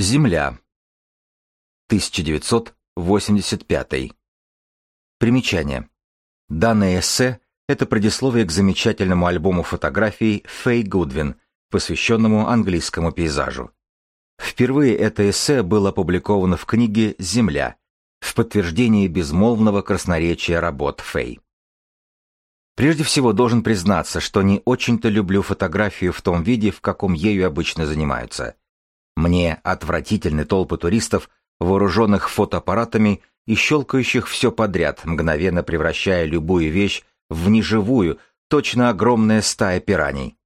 Земля. 1985. Примечание. Данное эссе – это предисловие к замечательному альбому фотографий Фэй Гудвин, посвященному английскому пейзажу. Впервые это эссе было опубликовано в книге «Земля» в подтверждении безмолвного красноречия работ Фэй. Прежде всего должен признаться, что не очень-то люблю фотографию в том виде, в каком ею обычно занимаются – мне отвратительны толпы туристов, вооруженных фотоаппаратами и щелкающих все подряд, мгновенно превращая любую вещь в неживую, точно огромная стая пираний.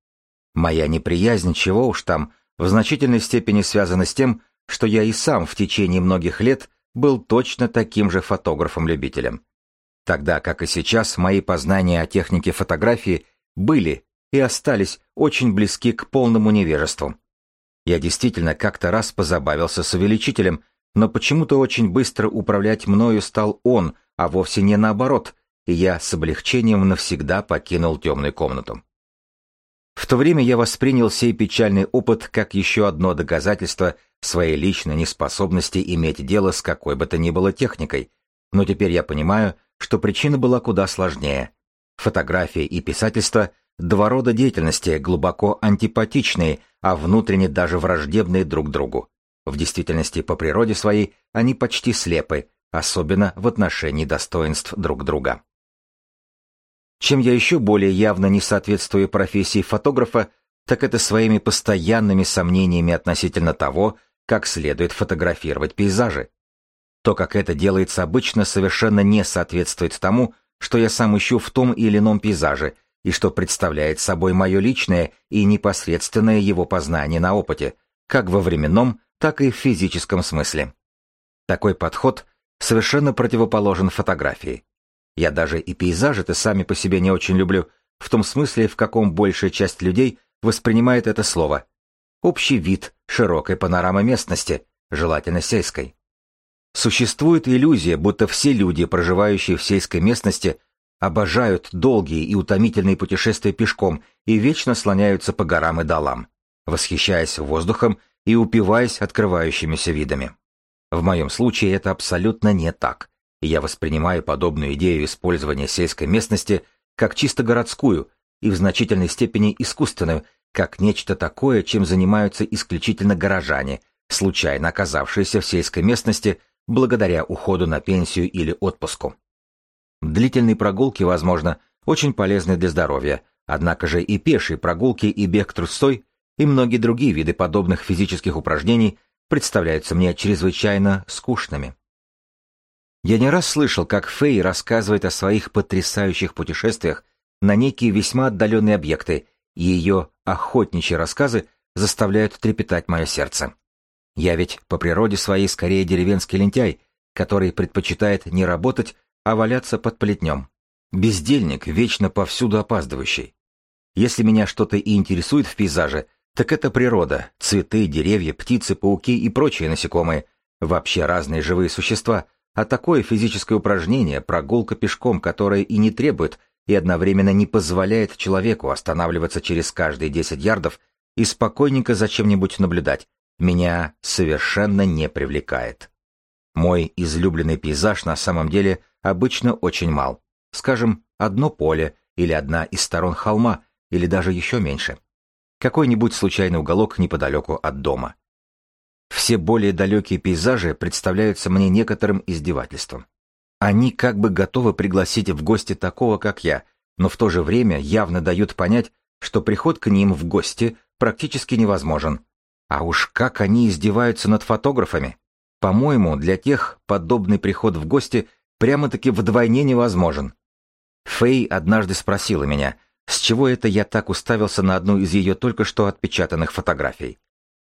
Моя неприязнь, чего уж там, в значительной степени связана с тем, что я и сам в течение многих лет был точно таким же фотографом-любителем. Тогда, как и сейчас, мои познания о технике фотографии были и остались очень близки к полному невежеству. Я действительно как-то раз позабавился с увеличителем, но почему-то очень быстро управлять мною стал он, а вовсе не наоборот, и я с облегчением навсегда покинул темную комнату. В то время я воспринял сей печальный опыт как еще одно доказательство своей личной неспособности иметь дело с какой бы то ни было техникой, но теперь я понимаю, что причина была куда сложнее. Фотография и писательство — два рода деятельности, глубоко антипатичные — а внутренне даже враждебные друг другу. В действительности, по природе своей, они почти слепы, особенно в отношении достоинств друг друга. Чем я еще более явно не соответствую профессии фотографа, так это своими постоянными сомнениями относительно того, как следует фотографировать пейзажи. То, как это делается обычно, совершенно не соответствует тому, что я сам ищу в том или ином пейзаже, и что представляет собой мое личное и непосредственное его познание на опыте, как во временном, так и в физическом смысле. Такой подход совершенно противоположен фотографии. Я даже и пейзажи-то сами по себе не очень люблю, в том смысле, в каком большая часть людей воспринимает это слово. Общий вид, широкая панорама местности, желательно сельской. Существует иллюзия, будто все люди, проживающие в сельской местности, обожают долгие и утомительные путешествия пешком и вечно слоняются по горам и долам, восхищаясь воздухом и упиваясь открывающимися видами. В моем случае это абсолютно не так, и я воспринимаю подобную идею использования сельской местности как чисто городскую и в значительной степени искусственную, как нечто такое, чем занимаются исключительно горожане, случайно оказавшиеся в сельской местности благодаря уходу на пенсию или отпуску. Длительные прогулки, возможно, очень полезны для здоровья, однако же и пешие прогулки, и бег трусцой, и многие другие виды подобных физических упражнений представляются мне чрезвычайно скучными. Я не раз слышал, как Фэй рассказывает о своих потрясающих путешествиях на некие весьма отдаленные объекты, и ее охотничьи рассказы заставляют трепетать мое сердце. Я ведь по природе своей скорее деревенский лентяй, который предпочитает не работать, а валяться под плетнем. Бездельник, вечно повсюду опаздывающий. Если меня что-то и интересует в пейзаже, так это природа, цветы, деревья, птицы, пауки и прочие насекомые, вообще разные живые существа, а такое физическое упражнение, прогулка пешком, которое и не требует, и одновременно не позволяет человеку останавливаться через каждые 10 ярдов и спокойненько за чем-нибудь наблюдать, меня совершенно не привлекает. Мой излюбленный пейзаж на самом деле обычно очень мал. Скажем, одно поле или одна из сторон холма, или даже еще меньше. Какой-нибудь случайный уголок неподалеку от дома. Все более далекие пейзажи представляются мне некоторым издевательством. Они как бы готовы пригласить в гости такого, как я, но в то же время явно дают понять, что приход к ним в гости практически невозможен. А уж как они издеваются над фотографами! По-моему, для тех подобный приход в гости прямо-таки вдвойне невозможен. Фэй однажды спросила меня, с чего это я так уставился на одну из ее только что отпечатанных фотографий.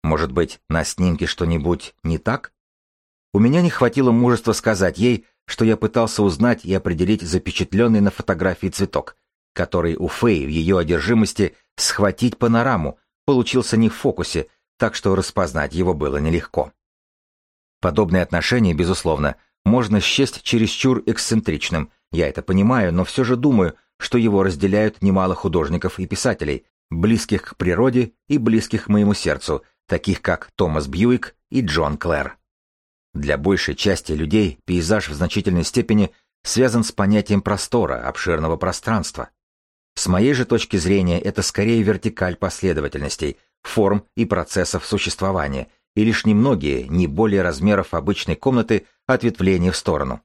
Может быть, на снимке что-нибудь не так? У меня не хватило мужества сказать ей, что я пытался узнать и определить запечатленный на фотографии цветок, который у Фэй в ее одержимости схватить панораму получился не в фокусе, так что распознать его было нелегко. Подобное отношение, безусловно, можно счесть чересчур эксцентричным. Я это понимаю, но все же думаю, что его разделяют немало художников и писателей, близких к природе и близких к моему сердцу, таких как Томас Бьюик и Джон Клэр. Для большей части людей пейзаж в значительной степени связан с понятием простора, обширного пространства. С моей же точки зрения это скорее вертикаль последовательностей, форм и процессов существования, и лишь немногие, не более размеров обычной комнаты, ответвления в сторону.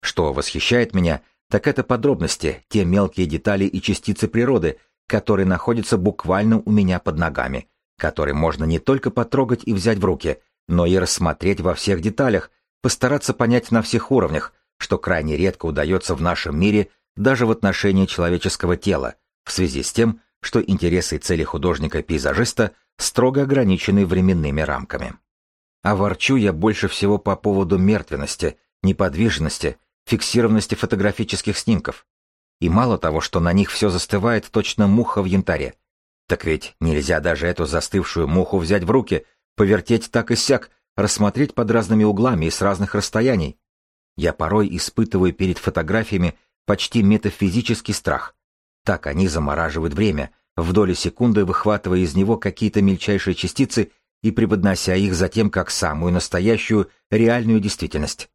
Что восхищает меня, так это подробности, те мелкие детали и частицы природы, которые находятся буквально у меня под ногами, которые можно не только потрогать и взять в руки, но и рассмотреть во всех деталях, постараться понять на всех уровнях, что крайне редко удается в нашем мире даже в отношении человеческого тела, в связи с тем, что интересы и цели художника-пейзажиста строго ограничены временными рамками. А ворчу я больше всего по поводу мертвенности, неподвижности, фиксированности фотографических снимков. И мало того, что на них все застывает точно муха в янтаре. Так ведь нельзя даже эту застывшую муху взять в руки, повертеть так и сяк, рассмотреть под разными углами и с разных расстояний. Я порой испытываю перед фотографиями почти метафизический страх. Так они замораживают время, в доли секунды выхватывая из него какие-то мельчайшие частицы и преподнося их затем как самую настоящую, реальную действительность.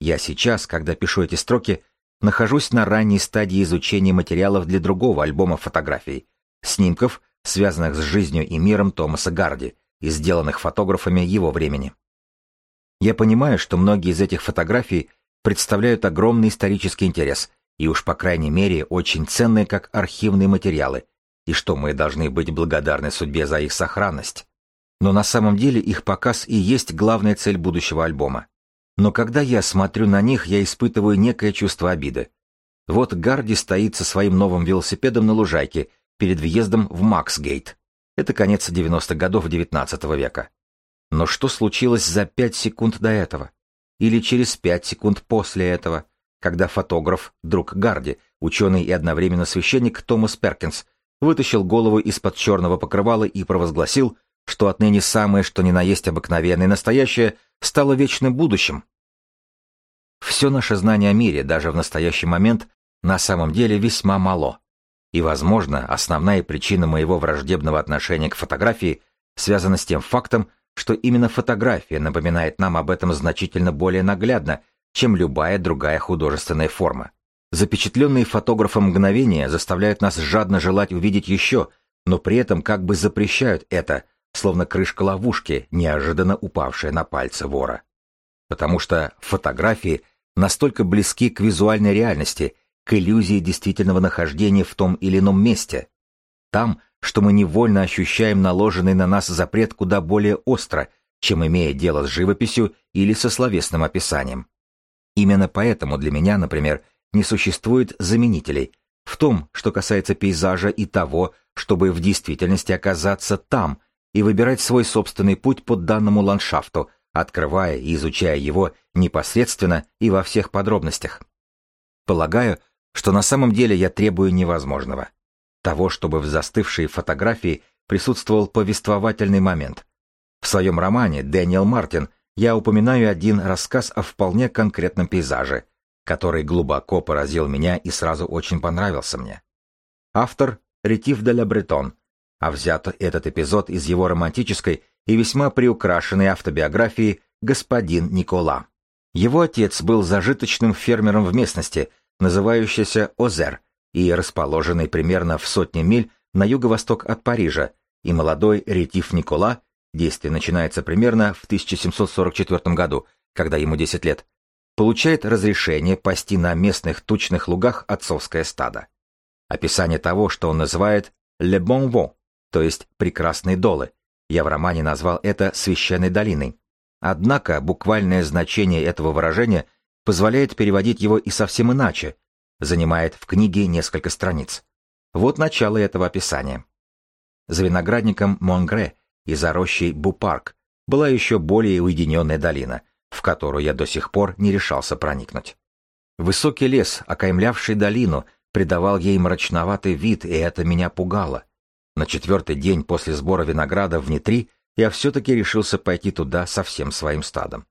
Я сейчас, когда пишу эти строки, нахожусь на ранней стадии изучения материалов для другого альбома фотографий, снимков, связанных с жизнью и миром Томаса Гарди и сделанных фотографами его времени. Я понимаю, что многие из этих фотографий представляют огромный исторический интерес и уж по крайней мере очень ценные как архивные материалы, и что мы должны быть благодарны судьбе за их сохранность. Но на самом деле их показ и есть главная цель будущего альбома. Но когда я смотрю на них, я испытываю некое чувство обиды. Вот Гарди стоит со своим новым велосипедом на лужайке перед въездом в Максгейт. Это конец 90-х годов XIX века. Но что случилось за пять секунд до этого? Или через пять секунд после этого, когда фотограф, друг Гарди, ученый и одновременно священник Томас Перкинс, вытащил голову из-под черного покрывала и провозгласил, что отныне самое, что ни на есть обыкновенное настоящее, стало вечным будущим. Все наше знание о мире, даже в настоящий момент, на самом деле весьма мало. И, возможно, основная причина моего враждебного отношения к фотографии связана с тем фактом, что именно фотография напоминает нам об этом значительно более наглядно, чем любая другая художественная форма. Запечатленные фотографом мгновения заставляют нас жадно желать увидеть еще, но при этом как бы запрещают это, словно крышка ловушки, неожиданно упавшая на пальцы вора. Потому что фотографии настолько близки к визуальной реальности, к иллюзии действительного нахождения в том или ином месте. Там, что мы невольно ощущаем наложенный на нас запрет куда более остро, чем имея дело с живописью или со словесным описанием. Именно поэтому для меня, например, не существует заменителей в том, что касается пейзажа и того, чтобы в действительности оказаться там и выбирать свой собственный путь по данному ландшафту, открывая и изучая его непосредственно и во всех подробностях. Полагаю, что на самом деле я требую невозможного того, чтобы в застывшей фотографии присутствовал повествовательный момент. В своем романе «Дэниел Мартин» я упоминаю один рассказ о вполне конкретном пейзаже, который глубоко поразил меня и сразу очень понравился мне. Автор — Ретив де ла Бретон, а взят этот эпизод из его романтической и весьма приукрашенной автобиографии «Господин Никола». Его отец был зажиточным фермером в местности, называющейся Озер, и расположенный примерно в сотне миль на юго-восток от Парижа, и молодой Ретив Никола, действие начинается примерно в 1744 году, когда ему 10 лет, получает разрешение пасти на местных тучных лугах отцовское стадо. Описание того, что он называет «le bon vent», то есть «прекрасные долы», я в романе назвал это «священной долиной». Однако буквальное значение этого выражения позволяет переводить его и совсем иначе, занимает в книге несколько страниц. Вот начало этого описания. За виноградником Монгре и за рощей Бупарк была еще более уединенная долина, в которую я до сих пор не решался проникнуть. Высокий лес, окаймлявший долину, придавал ей мрачноватый вид, и это меня пугало. На четвертый день после сбора винограда в Нитри я все-таки решился пойти туда со всем своим стадом.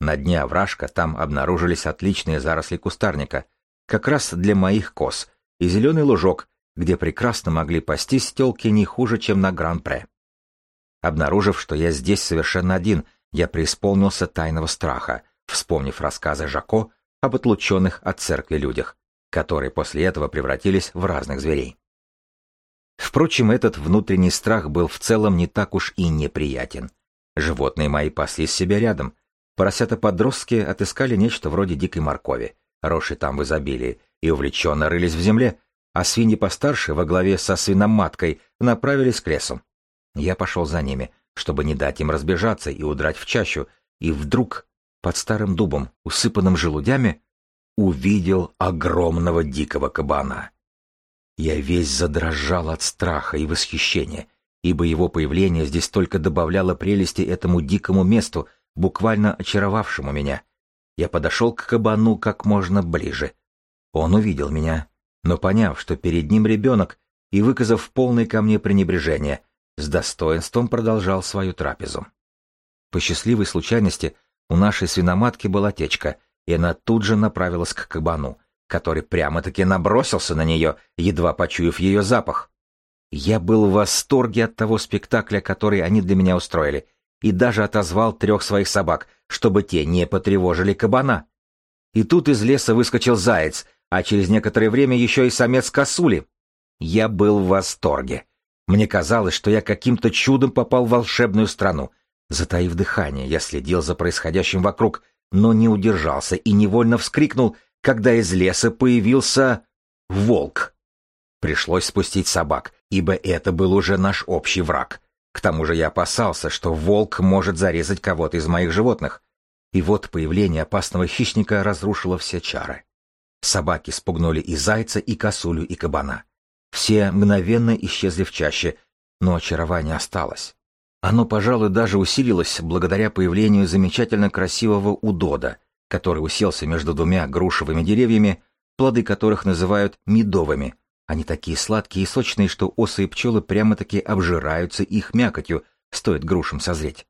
На дне овражка там обнаружились отличные заросли кустарника — как раз для моих коз, и зеленый лужок, где прекрасно могли пастись телки не хуже, чем на Гран-Пре. Обнаружив, что я здесь совершенно один, я преисполнился тайного страха, вспомнив рассказы Жако об отлученных от церкви людях, которые после этого превратились в разных зверей. Впрочем, этот внутренний страх был в целом не так уж и неприятен. Животные мои паслись себя рядом. Поросята-подростки отыскали нечто вроде дикой моркови, росшей там в изобилии, и увлеченно рылись в земле, а свиньи постарше во главе со свиноматкой направились к лесу. Я пошел за ними, чтобы не дать им разбежаться и удрать в чащу, и вдруг под старым дубом, усыпанным желудями, увидел огромного дикого кабана. Я весь задрожал от страха и восхищения, ибо его появление здесь только добавляло прелести этому дикому месту, буквально очаровавшему меня. Я подошел к кабану как можно ближе. Он увидел меня, но поняв, что перед ним ребенок, и выказав полное ко мне пренебрежение, с достоинством продолжал свою трапезу. По счастливой случайности у нашей свиноматки была течка, и она тут же направилась к кабану, который прямо-таки набросился на нее, едва почуяв ее запах. Я был в восторге от того спектакля, который они для меня устроили, и даже отозвал трех своих собак, чтобы те не потревожили кабана. И тут из леса выскочил заяц, а через некоторое время еще и самец косули. Я был в восторге. Мне казалось, что я каким-то чудом попал в волшебную страну. Затаив дыхание, я следил за происходящим вокруг, но не удержался и невольно вскрикнул — когда из леса появился волк. Пришлось спустить собак, ибо это был уже наш общий враг. К тому же я опасался, что волк может зарезать кого-то из моих животных. И вот появление опасного хищника разрушило все чары. Собаки спугнули и зайца, и косулю, и кабана. Все мгновенно исчезли в чаще, но очарование осталось. Оно, пожалуй, даже усилилось благодаря появлению замечательно красивого удода, который уселся между двумя грушевыми деревьями, плоды которых называют медовыми. Они такие сладкие и сочные, что осы и пчелы прямо-таки обжираются их мякотью, стоит грушам созреть.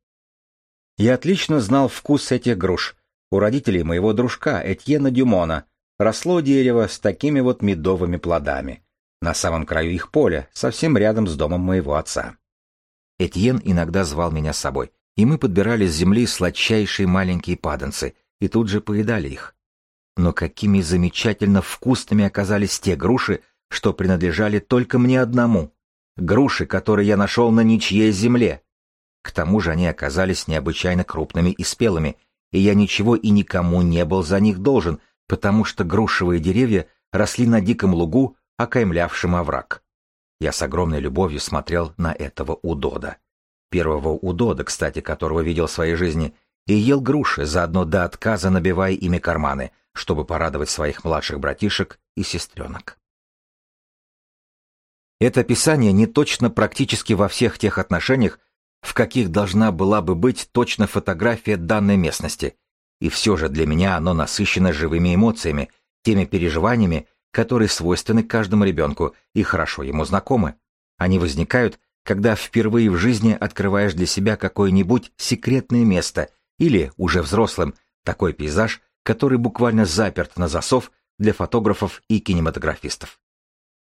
Я отлично знал вкус этих груш. У родителей моего дружка Этьена Дюмона росло дерево с такими вот медовыми плодами. На самом краю их поля, совсем рядом с домом моего отца. Этьен иногда звал меня с собой, и мы подбирали с земли сладчайшие маленькие паданцы — и тут же поедали их. Но какими замечательно вкусными оказались те груши, что принадлежали только мне одному. Груши, которые я нашел на ничьей земле. К тому же они оказались необычайно крупными и спелыми, и я ничего и никому не был за них должен, потому что грушевые деревья росли на диком лугу, окаймлявшем овраг. Я с огромной любовью смотрел на этого удода. Первого удода, кстати, которого видел в своей жизни — и ел груши, заодно до отказа набивая ими карманы, чтобы порадовать своих младших братишек и сестренок. Это описание не точно практически во всех тех отношениях, в каких должна была бы быть точно фотография данной местности, и все же для меня оно насыщено живыми эмоциями, теми переживаниями, которые свойственны каждому ребенку и хорошо ему знакомы. Они возникают, когда впервые в жизни открываешь для себя какое-нибудь секретное место или, уже взрослым, такой пейзаж, который буквально заперт на засов для фотографов и кинематографистов.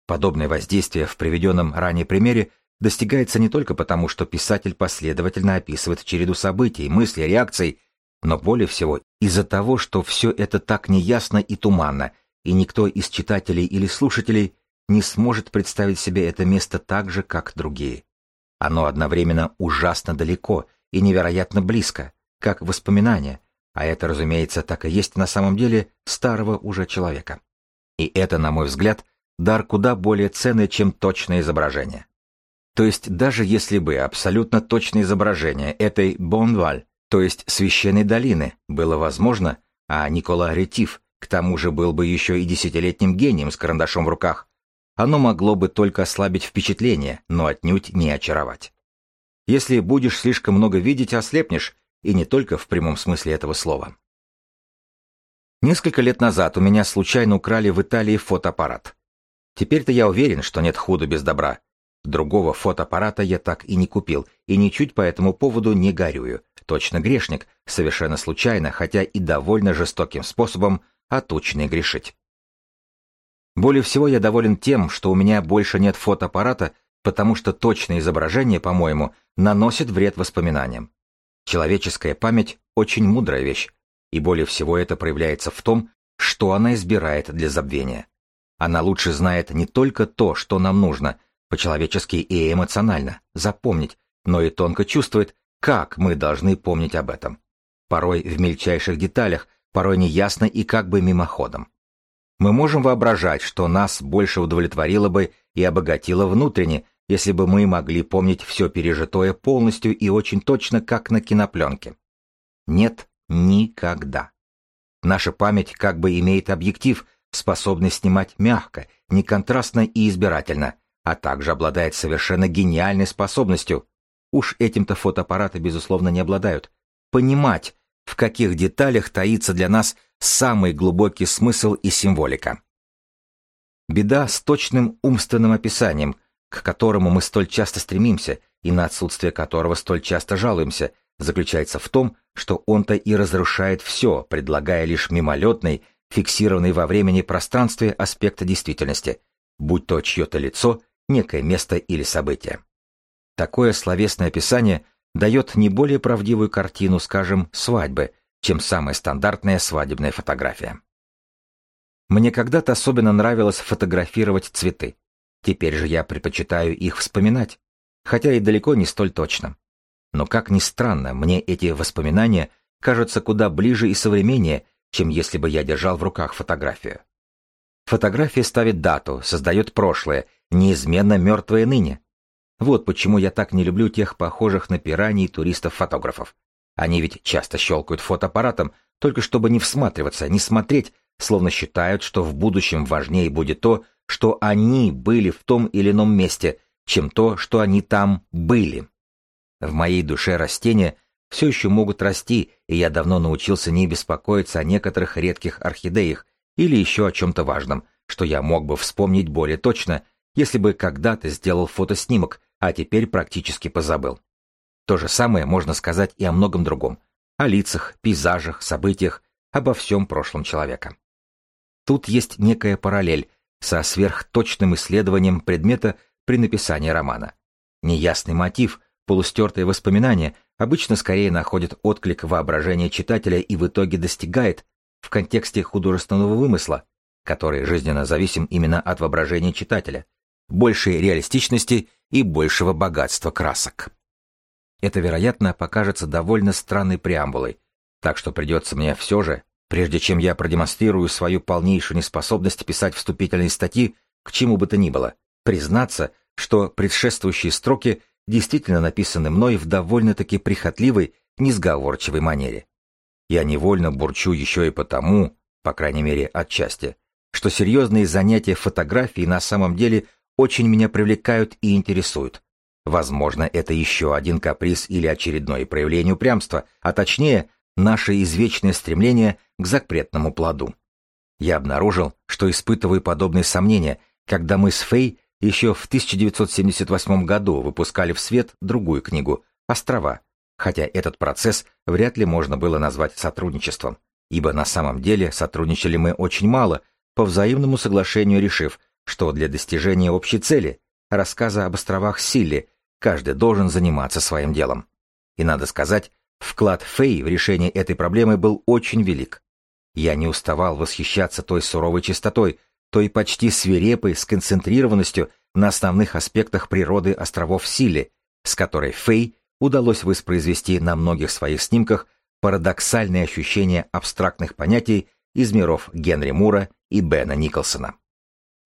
Подобное воздействие в приведенном ранее примере достигается не только потому, что писатель последовательно описывает череду событий, мыслей, реакций, но более всего из-за того, что все это так неясно и туманно, и никто из читателей или слушателей не сможет представить себе это место так же, как другие. Оно одновременно ужасно далеко и невероятно близко, как воспоминание, а это, разумеется, так и есть на самом деле старого уже человека. И это, на мой взгляд, дар куда более ценный, чем точное изображение. То есть даже если бы абсолютно точное изображение этой Бонваль, то есть священной долины, было возможно, а Никола Ретив к тому же был бы еще и десятилетним гением с карандашом в руках, оно могло бы только ослабить впечатление, но отнюдь не очаровать. Если будешь слишком много видеть, ослепнешь, и не только в прямом смысле этого слова. Несколько лет назад у меня случайно украли в Италии фотоаппарат. Теперь-то я уверен, что нет худа без добра. Другого фотоаппарата я так и не купил, и ничуть по этому поводу не горюю. Точно грешник, совершенно случайно, хотя и довольно жестоким способом, отученный грешить. Более всего я доволен тем, что у меня больше нет фотоаппарата, потому что точное изображение, по-моему, наносит вред воспоминаниям. Человеческая память – очень мудрая вещь, и более всего это проявляется в том, что она избирает для забвения. Она лучше знает не только то, что нам нужно, по-человечески и эмоционально, запомнить, но и тонко чувствует, как мы должны помнить об этом. Порой в мельчайших деталях, порой неясно и как бы мимоходом. Мы можем воображать, что нас больше удовлетворило бы и обогатило внутренне, если бы мы могли помнить все пережитое полностью и очень точно, как на кинопленке. Нет, никогда. Наша память как бы имеет объектив, способный снимать мягко, неконтрастно и избирательно, а также обладает совершенно гениальной способностью, уж этим-то фотоаппараты, безусловно, не обладают, понимать, в каких деталях таится для нас самый глубокий смысл и символика. Беда с точным умственным описанием, к которому мы столь часто стремимся и на отсутствие которого столь часто жалуемся, заключается в том, что он-то и разрушает все, предлагая лишь мимолетный, фиксированный во времени пространстве аспект действительности, будь то чье-то лицо, некое место или событие. Такое словесное описание дает не более правдивую картину, скажем, свадьбы, чем самая стандартная свадебная фотография. Мне когда-то особенно нравилось фотографировать цветы. Теперь же я предпочитаю их вспоминать, хотя и далеко не столь точно. Но как ни странно, мне эти воспоминания кажутся куда ближе и современнее, чем если бы я держал в руках фотографию. Фотография ставит дату, создает прошлое, неизменно мертвое ныне. Вот почему я так не люблю тех похожих на пираний туристов-фотографов. Они ведь часто щелкают фотоаппаратом, только чтобы не всматриваться, не смотреть, словно считают, что в будущем важнее будет то, что они были в том или ином месте, чем то, что они там были. В моей душе растения все еще могут расти, и я давно научился не беспокоиться о некоторых редких орхидеях или еще о чем-то важном, что я мог бы вспомнить более точно, если бы когда-то сделал фотоснимок, а теперь практически позабыл. То же самое можно сказать и о многом другом. О лицах, пейзажах, событиях, обо всем прошлом человека. Тут есть некая параллель со сверхточным исследованием предмета при написании романа. Неясный мотив, полустертые воспоминания обычно скорее находят отклик воображения читателя и в итоге достигает, в контексте художественного вымысла, который жизненно зависим именно от воображения читателя, большей реалистичности и большего богатства красок. Это, вероятно, покажется довольно странной преамбулой, так что придется мне все же, прежде чем я продемонстрирую свою полнейшую неспособность писать вступительные статьи к чему бы то ни было, признаться, что предшествующие строки действительно написаны мной в довольно-таки прихотливой, несговорчивой манере. Я невольно бурчу еще и потому, по крайней мере отчасти, что серьезные занятия фотографией на самом деле – очень меня привлекают и интересуют. Возможно, это еще один каприз или очередное проявление упрямства, а точнее, наше извечное стремление к запретному плоду. Я обнаружил, что испытываю подобные сомнения, когда мы с Фэй еще в 1978 году выпускали в свет другую книгу «Острова», хотя этот процесс вряд ли можно было назвать сотрудничеством, ибо на самом деле сотрудничали мы очень мало, по взаимному соглашению решив, что для достижения общей цели, рассказа об островах Силли, каждый должен заниматься своим делом. И надо сказать, вклад Фэй в решение этой проблемы был очень велик. Я не уставал восхищаться той суровой чистотой, той почти свирепой сконцентрированностью на основных аспектах природы островов Силли, с которой Фэй удалось воспроизвести на многих своих снимках парадоксальные ощущения абстрактных понятий из миров Генри Мура и Бена Николсона.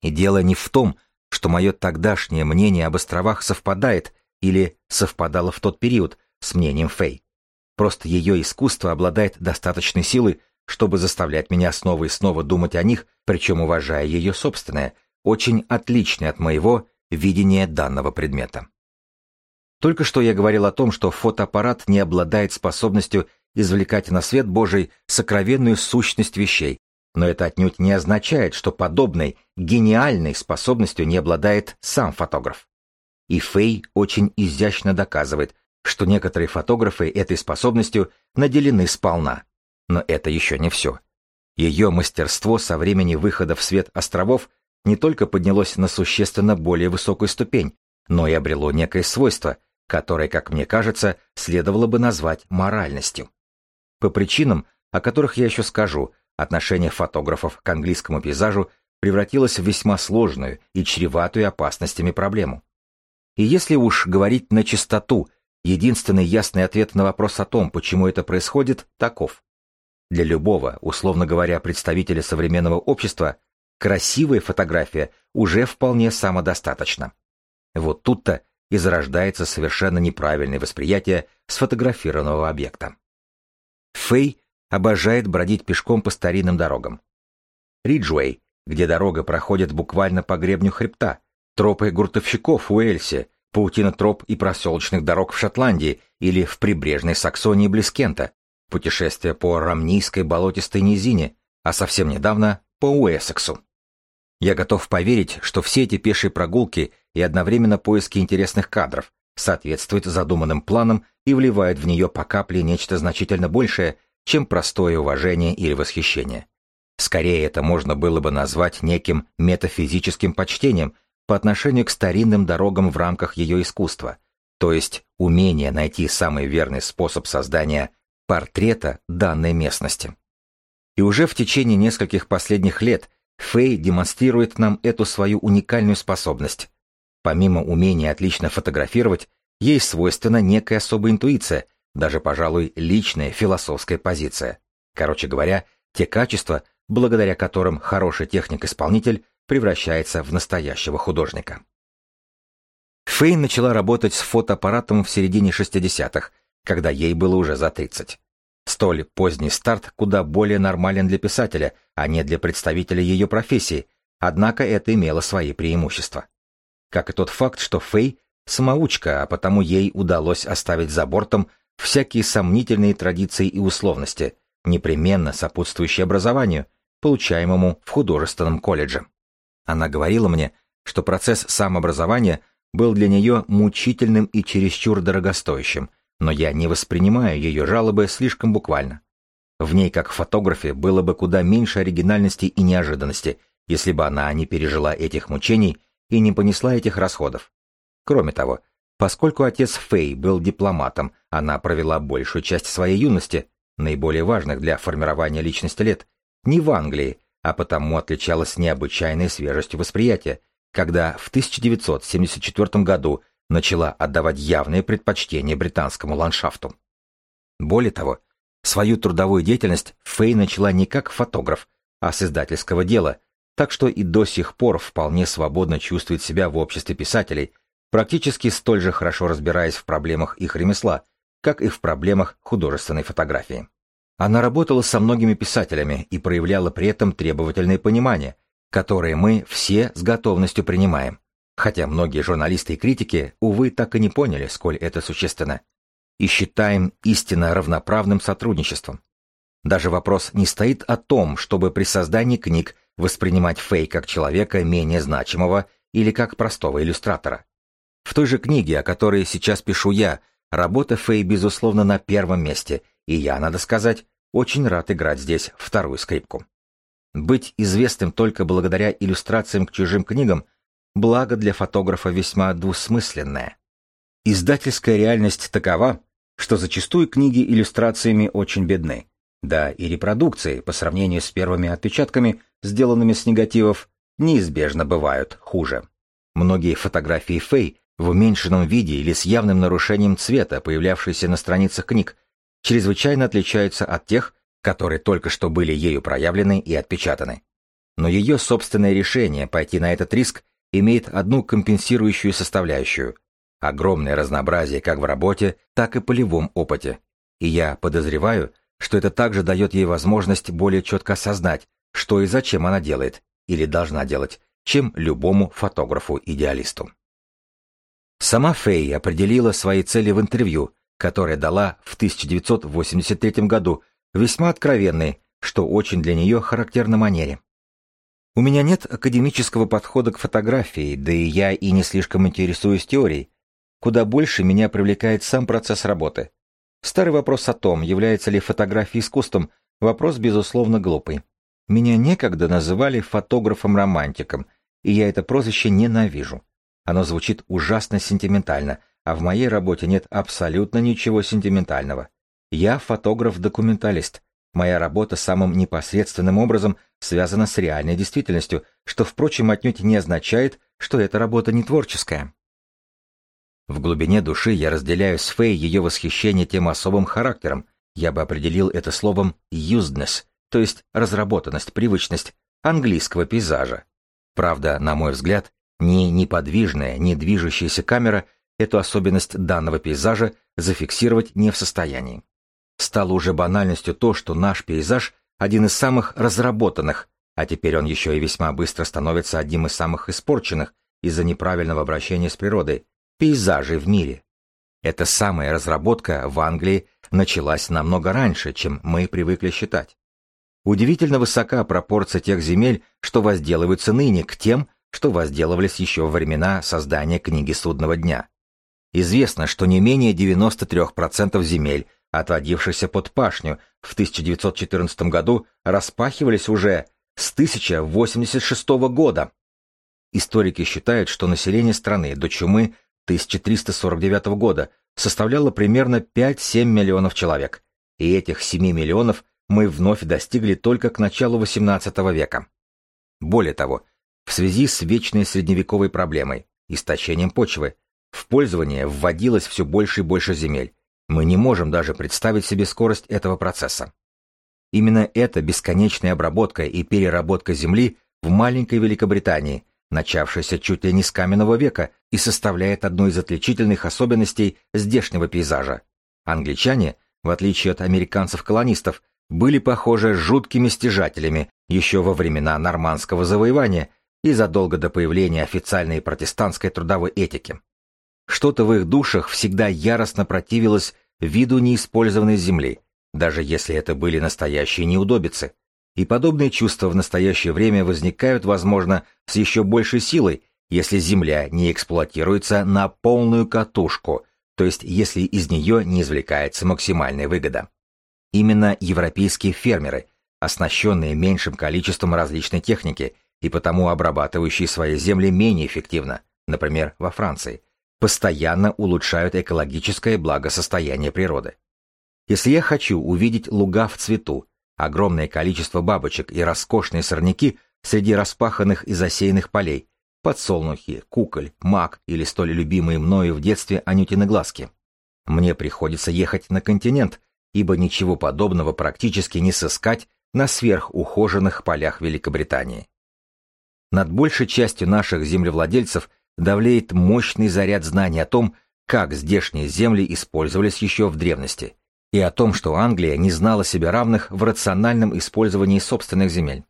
И дело не в том, что мое тогдашнее мнение об островах совпадает или совпадало в тот период с мнением Фэй. Просто ее искусство обладает достаточной силой, чтобы заставлять меня снова и снова думать о них, причем уважая ее собственное, очень отличное от моего видения данного предмета. Только что я говорил о том, что фотоаппарат не обладает способностью извлекать на свет Божий сокровенную сущность вещей, но это отнюдь не означает, что подобной гениальной способностью не обладает сам фотограф. И Фэй очень изящно доказывает, что некоторые фотографы этой способностью наделены сполна. Но это еще не все. Ее мастерство со времени выхода в свет островов не только поднялось на существенно более высокую ступень, но и обрело некое свойство, которое, как мне кажется, следовало бы назвать моральностью. По причинам, о которых я еще скажу, отношение фотографов к английскому пейзажу превратилось в весьма сложную и чреватую опасностями проблему. И если уж говорить на чистоту, единственный ясный ответ на вопрос о том, почему это происходит, таков. Для любого, условно говоря, представителя современного общества, красивая фотография уже вполне самодостаточна. Вот тут-то и зарождается совершенно неправильное восприятие сфотографированного объекта. Фэй обожает бродить пешком по старинным дорогам. Риджуэй, где дорога проходит буквально по гребню хребта, тропы гуртовщиков в Уэльсе, паутина троп и проселочных дорог в Шотландии или в прибрежной Саксонии близ Кента, путешествия по рамнийской болотистой низине, а совсем недавно по Уэссексу. Я готов поверить, что все эти пешие прогулки и одновременно поиски интересных кадров соответствуют задуманным планам и вливают в нее по капле нечто значительно большее, чем простое уважение или восхищение. Скорее это можно было бы назвать неким метафизическим почтением по отношению к старинным дорогам в рамках ее искусства, то есть умение найти самый верный способ создания портрета данной местности. И уже в течение нескольких последних лет Фэй демонстрирует нам эту свою уникальную способность. Помимо умения отлично фотографировать, ей свойственна некая особая интуиция, даже, пожалуй, личная философская позиция. Короче говоря, те качества, благодаря которым хороший техник-исполнитель превращается в настоящего художника. Фэй начала работать с фотоаппаратом в середине 60-х, когда ей было уже за 30. Столь поздний старт куда более нормален для писателя, а не для представителя ее профессии, однако это имело свои преимущества. Как и тот факт, что Фэй – самоучка, а потому ей удалось оставить за бортом всякие сомнительные традиции и условности, непременно сопутствующие образованию, получаемому в художественном колледже. Она говорила мне, что процесс самообразования был для нее мучительным и чересчур дорогостоящим, но я не воспринимаю ее жалобы слишком буквально. В ней, как в фотографе, было бы куда меньше оригинальности и неожиданности, если бы она не пережила этих мучений и не понесла этих расходов. Кроме того, поскольку отец Фэй был дипломатом, она провела большую часть своей юности, наиболее важных для формирования личности лет, не в Англии, а потому отличалась необычайной свежестью восприятия, когда в 1974 году начала отдавать явное предпочтение британскому ландшафту. Более того, свою трудовую деятельность Фэй начала не как фотограф, а с издательского дела, так что и до сих пор вполне свободно чувствует себя в обществе писателей, практически столь же хорошо разбираясь в проблемах их ремесла, как и в проблемах художественной фотографии. Она работала со многими писателями и проявляла при этом требовательное понимание, которое мы все с готовностью принимаем. Хотя многие журналисты и критики, увы, так и не поняли, сколь это существенно. И считаем истинно равноправным сотрудничеством. Даже вопрос не стоит о том, чтобы при создании книг воспринимать Фэй как человека менее значимого или как простого иллюстратора. В той же книге, о которой сейчас пишу я, работа Фэй, безусловно, на первом месте, и я, надо сказать, очень рад играть здесь вторую скрипку. Быть известным только благодаря иллюстрациям к чужим книгам благо для фотографа весьма двусмысленное. Издательская реальность такова, что зачастую книги иллюстрациями очень бедны. Да, и репродукции, по сравнению с первыми отпечатками, сделанными с негативов, неизбежно бывают хуже. Многие фотографии Фэй в уменьшенном виде или с явным нарушением цвета, появлявшиеся на страницах книг, чрезвычайно отличаются от тех, которые только что были ею проявлены и отпечатаны. Но ее собственное решение пойти на этот риск имеет одну компенсирующую составляющую – огромное разнообразие как в работе, так и полевом опыте. И я подозреваю, что это также дает ей возможность более четко осознать, что и зачем она делает, или должна делать, чем любому фотографу-идеалисту. Сама Фэй определила свои цели в интервью, которое дала в 1983 году, весьма откровенные, что очень для нее характерно манере. У меня нет академического подхода к фотографии, да и я и не слишком интересуюсь теорией. Куда больше меня привлекает сам процесс работы. Старый вопрос о том, является ли фотография искусством, вопрос, безусловно, глупый. Меня некогда называли фотографом-романтиком, и я это прозвище ненавижу. Оно звучит ужасно сентиментально, а в моей работе нет абсолютно ничего сентиментального. Я фотограф-документалист. Моя работа самым непосредственным образом связана с реальной действительностью, что, впрочем, отнюдь не означает, что эта работа не творческая. В глубине души я разделяю с Фэй ее восхищение тем особым характером, я бы определил это словом «usedness», то есть разработанность, привычность английского пейзажа. Правда, на мой взгляд, ни неподвижная, ни движущаяся камера эту особенность данного пейзажа зафиксировать не в состоянии. Стало уже банальностью то, что наш пейзаж один из самых разработанных, а теперь он еще и весьма быстро становится одним из самых испорченных из-за неправильного обращения с природой, пейзажей в мире. Эта самая разработка в Англии началась намного раньше, чем мы привыкли считать. Удивительно высока пропорция тех земель, что возделываются ныне, к тем, что возделывались еще во времена создания книги Судного дня. Известно, что не менее 93% земель, отводившихся под пашню, в 1914 году распахивались уже с 1086 года. Историки считают, что население страны до чумы 1349 года составляло примерно 5-7 миллионов человек, и этих 7 миллионов мы вновь достигли только к началу XVIII века. Более того, в связи с вечной средневековой проблемой, истощением почвы, в пользование вводилось все больше и больше земель. Мы не можем даже представить себе скорость этого процесса. Именно эта бесконечная обработка и переработка земли в маленькой Великобритании, начавшаяся чуть ли не с каменного века, и составляет одну из отличительных особенностей здешнего пейзажа. Англичане, в отличие от американцев-колонистов, были, похоже, жуткими стяжателями еще во времена нормандского завоевания и задолго до появления официальной протестантской трудовой этики. Что-то в их душах всегда яростно противилось виду неиспользованной земли, даже если это были настоящие неудобицы. И подобные чувства в настоящее время возникают, возможно, с еще большей силой, если земля не эксплуатируется на полную катушку, то есть если из нее не извлекается максимальная выгода. Именно европейские фермеры, оснащенные меньшим количеством различной техники и потому обрабатывающие свои земли менее эффективно, например, во Франции, постоянно улучшают экологическое благосостояние природы. Если я хочу увидеть луга в цвету, огромное количество бабочек и роскошные сорняки среди распаханных и засеянных полей, подсолнухи, куколь, мак или столь любимые мною в детстве анютины глазки, мне приходится ехать на континент, ибо ничего подобного практически не сыскать на сверхухоженных полях Великобритании. Над большей частью наших землевладельцев давлеет мощный заряд знаний о том, как здешние земли использовались еще в древности, и о том, что Англия не знала себе равных в рациональном использовании собственных земель.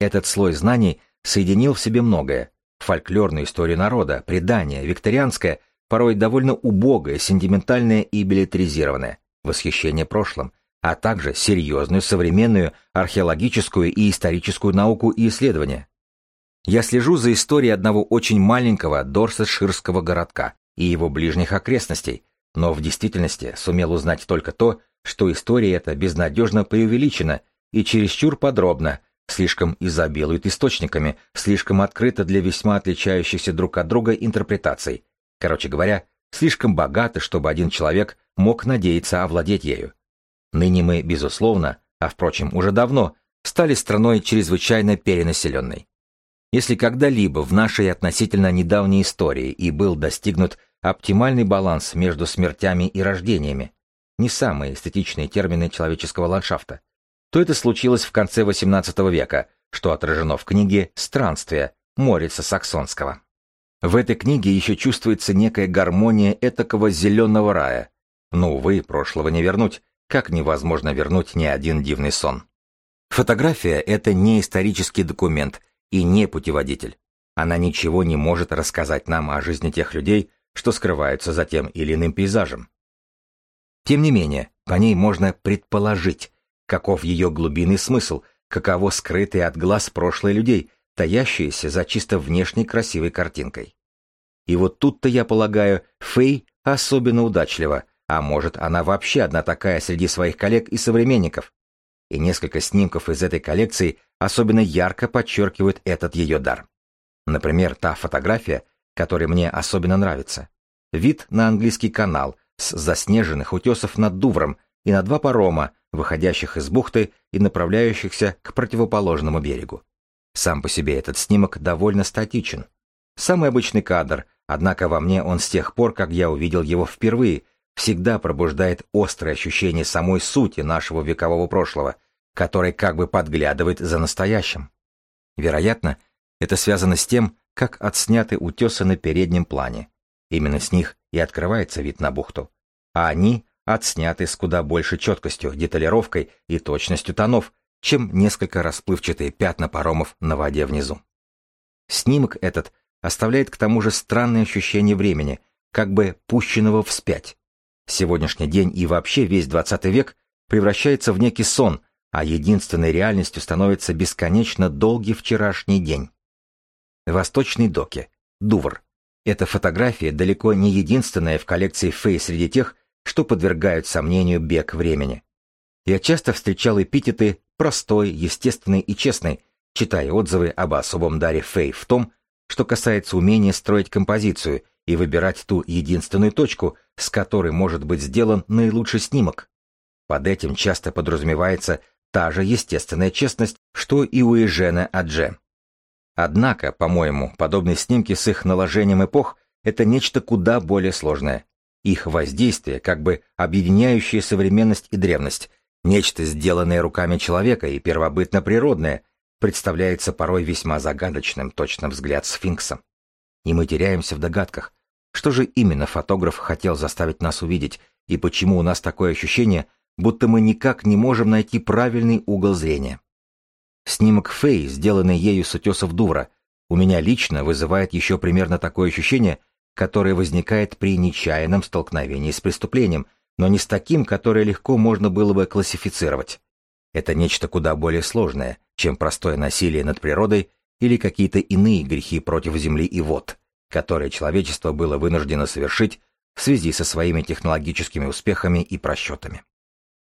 Этот слой знаний соединил в себе многое – фольклорную историю народа, предание, викторианское, порой довольно убогое, сентиментальное и билетризированное, восхищение прошлым, а также серьезную современную археологическую и историческую науку и исследования. Я слежу за историей одного очень маленького Дорсетширского городка и его ближних окрестностей, но в действительности сумел узнать только то, что история эта безнадежно преувеличена и чересчур подробно, слишком изобилует источниками, слишком открыта для весьма отличающихся друг от друга интерпретаций. Короче говоря, слишком богата, чтобы один человек мог надеяться овладеть ею. Ныне мы, безусловно, а впрочем уже давно, стали страной чрезвычайно перенаселенной. Если когда-либо в нашей относительно недавней истории и был достигнут оптимальный баланс между смертями и рождениями, не самые эстетичные термины человеческого ландшафта, то это случилось в конце XVIII века, что отражено в книге «Странствие» Морица Саксонского. В этой книге еще чувствуется некая гармония этакого зеленого рая. Но, увы, прошлого не вернуть, как невозможно вернуть ни один дивный сон. Фотография — это не исторический документ и не путеводитель. Она ничего не может рассказать нам о жизни тех людей, что скрываются за тем или иным пейзажем. Тем не менее, по ней можно предположить, каков ее глубинный смысл, каково скрытые от глаз прошлое людей, таящиеся за чисто внешней красивой картинкой. И вот тут-то, я полагаю, Фэй особенно удачлива, а может, она вообще одна такая среди своих коллег и современников. И несколько снимков из этой коллекции особенно ярко подчеркивают этот ее дар. Например, та фотография, которая мне особенно нравится. вид на английский канал с заснеженных утесов над Дувром и на два парома, выходящих из бухты и направляющихся к противоположному берегу. Сам по себе этот снимок довольно статичен. Самый обычный кадр, однако во мне он с тех пор, как я увидел его впервые, всегда пробуждает острое ощущение самой сути нашего векового прошлого, который как бы подглядывает за настоящим. Вероятно, это связано с тем, как отсняты утесы на переднем плане. Именно с них и открывается вид на бухту. А они отсняты с куда большей четкостью, деталировкой и точностью тонов, чем несколько расплывчатые пятна паромов на воде внизу. Снимок этот оставляет к тому же странное ощущение времени, как бы пущенного вспять. Сегодняшний день и вообще весь двадцатый век превращается в некий сон, а единственной реальностью становится бесконечно долгий вчерашний день. Восточный доки. Дувр. Эта фотография далеко не единственная в коллекции Фэй среди тех, что подвергают сомнению бег времени. Я часто встречал эпитеты «простой», «естественный» и «честный», читая отзывы об особом даре Фэй в том, что касается умения строить композицию и выбирать ту единственную точку, с которой может быть сделан наилучший снимок. Под этим часто подразумевается та же естественная честность, что и у Эжена Адже. Однако, по-моему, подобные снимки с их наложением эпох — это нечто куда более сложное. Их воздействие, как бы объединяющее современность и древность, нечто сделанное руками человека и первобытно-природное, представляется порой весьма загадочным точно взгляд сфинкса. И мы теряемся в догадках, что же именно фотограф хотел заставить нас увидеть, и почему у нас такое ощущение, будто мы никак не можем найти правильный угол зрения. Снимок Фэй, сделанный ею с утесов Дувра, у меня лично вызывает еще примерно такое ощущение, которое возникает при нечаянном столкновении с преступлением, но не с таким, которое легко можно было бы классифицировать. Это нечто куда более сложное, чем простое насилие над природой или какие-то иные грехи против земли и вод, которые человечество было вынуждено совершить в связи со своими технологическими успехами и просчетами.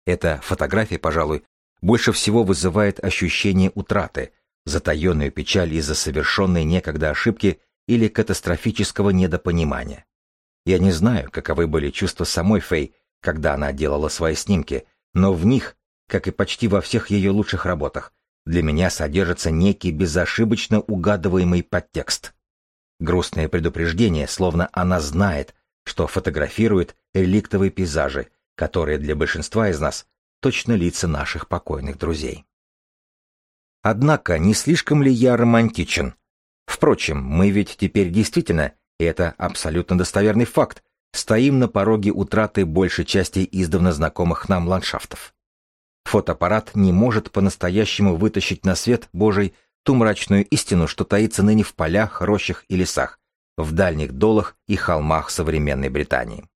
Эта фотография, пожалуй, больше всего вызывает ощущение утраты, затаенную печаль из-за совершенной некогда ошибки или катастрофического недопонимания. Я не знаю, каковы были чувства самой Фэй, когда она делала свои снимки, но в них, как и почти во всех ее лучших работах, для меня содержится некий безошибочно угадываемый подтекст. Грустное предупреждение, словно она знает, что фотографирует реликтовые пейзажи, которые для большинства из нас точно лица наших покойных друзей. Однако, не слишком ли я романтичен? Впрочем, мы ведь теперь действительно, и это абсолютно достоверный факт, стоим на пороге утраты большей части издавна знакомых нам ландшафтов. Фотоаппарат не может по-настоящему вытащить на свет Божий ту мрачную истину, что таится ныне в полях, рощах и лесах, в дальних долах и холмах современной Британии.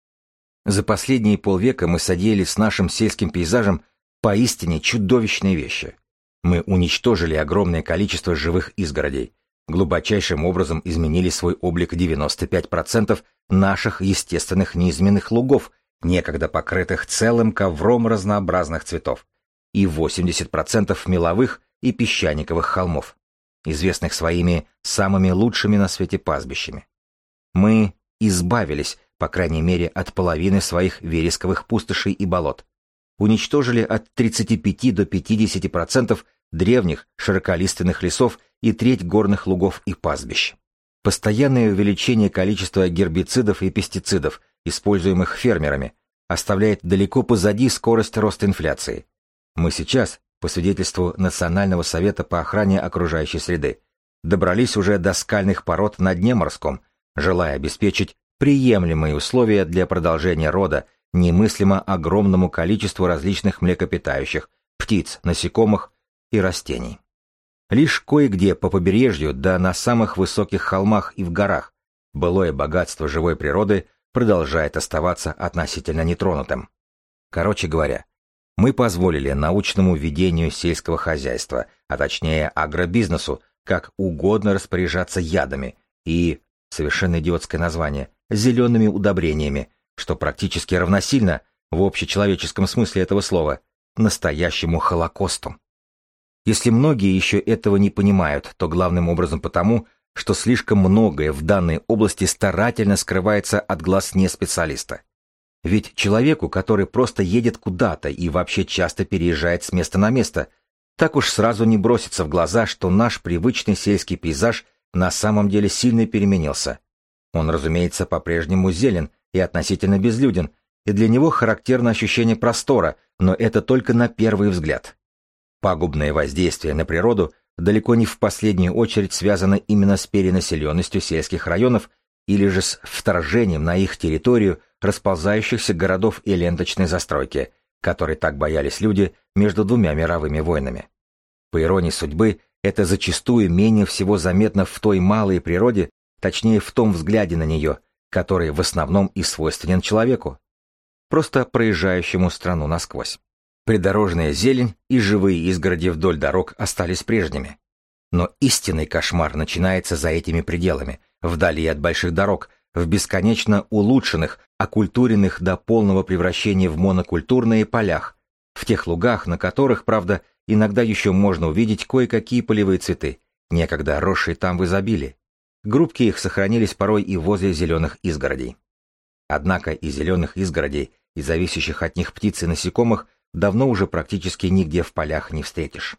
За последние полвека мы содеяли с нашим сельским пейзажем поистине чудовищные вещи. Мы уничтожили огромное количество живых изгородей, глубочайшим образом изменили свой облик 95% наших естественных неизменных лугов, некогда покрытых целым ковром разнообразных цветов, и 80% меловых и песчаниковых холмов, известных своими самыми лучшими на свете пастбищами. Мы избавились по крайней мере, от половины своих вересковых пустошей и болот. Уничтожили от 35 до 50% древних широколиственных лесов и треть горных лугов и пастбищ. Постоянное увеличение количества гербицидов и пестицидов, используемых фермерами, оставляет далеко позади скорость роста инфляции. Мы сейчас, по свидетельству Национального совета по охране окружающей среды, добрались уже до скальных пород на дне морском, желая обеспечить приемлемые условия для продолжения рода немыслимо огромному количеству различных млекопитающих, птиц, насекомых и растений. Лишь кое-где по побережью, да на самых высоких холмах и в горах, былое богатство живой природы продолжает оставаться относительно нетронутым. Короче говоря, мы позволили научному ведению сельского хозяйства, а точнее агробизнесу, как угодно распоряжаться ядами и, совершенно идиотское название, зелеными удобрениями, что практически равносильно, в общечеловеческом смысле этого слова, настоящему Холокосту. Если многие еще этого не понимают, то главным образом потому, что слишком многое в данной области старательно скрывается от глаз не специалиста. Ведь человеку, который просто едет куда-то и вообще часто переезжает с места на место, так уж сразу не бросится в глаза, что наш привычный сельский пейзаж на самом деле сильно переменился. Он, разумеется, по-прежнему зелен и относительно безлюден, и для него характерно ощущение простора, но это только на первый взгляд. Пагубное воздействие на природу далеко не в последнюю очередь связано именно с перенаселенностью сельских районов или же с вторжением на их территорию расползающихся городов и ленточной застройки, которой так боялись люди между двумя мировыми войнами. По иронии судьбы, это зачастую менее всего заметно в той малой природе, точнее в том взгляде на нее, который в основном и свойственен человеку, просто проезжающему страну насквозь. Придорожная зелень и живые изгороди вдоль дорог остались прежними. Но истинный кошмар начинается за этими пределами, вдали от больших дорог, в бесконечно улучшенных, окультуренных до полного превращения в монокультурные полях, в тех лугах, на которых, правда, иногда еще можно увидеть кое-какие полевые цветы, некогда росшие там в изобилии. Группки их сохранились порой и возле зеленых изгородей. Однако и зеленых изгородей, и зависящих от них птиц и насекомых давно уже практически нигде в полях не встретишь.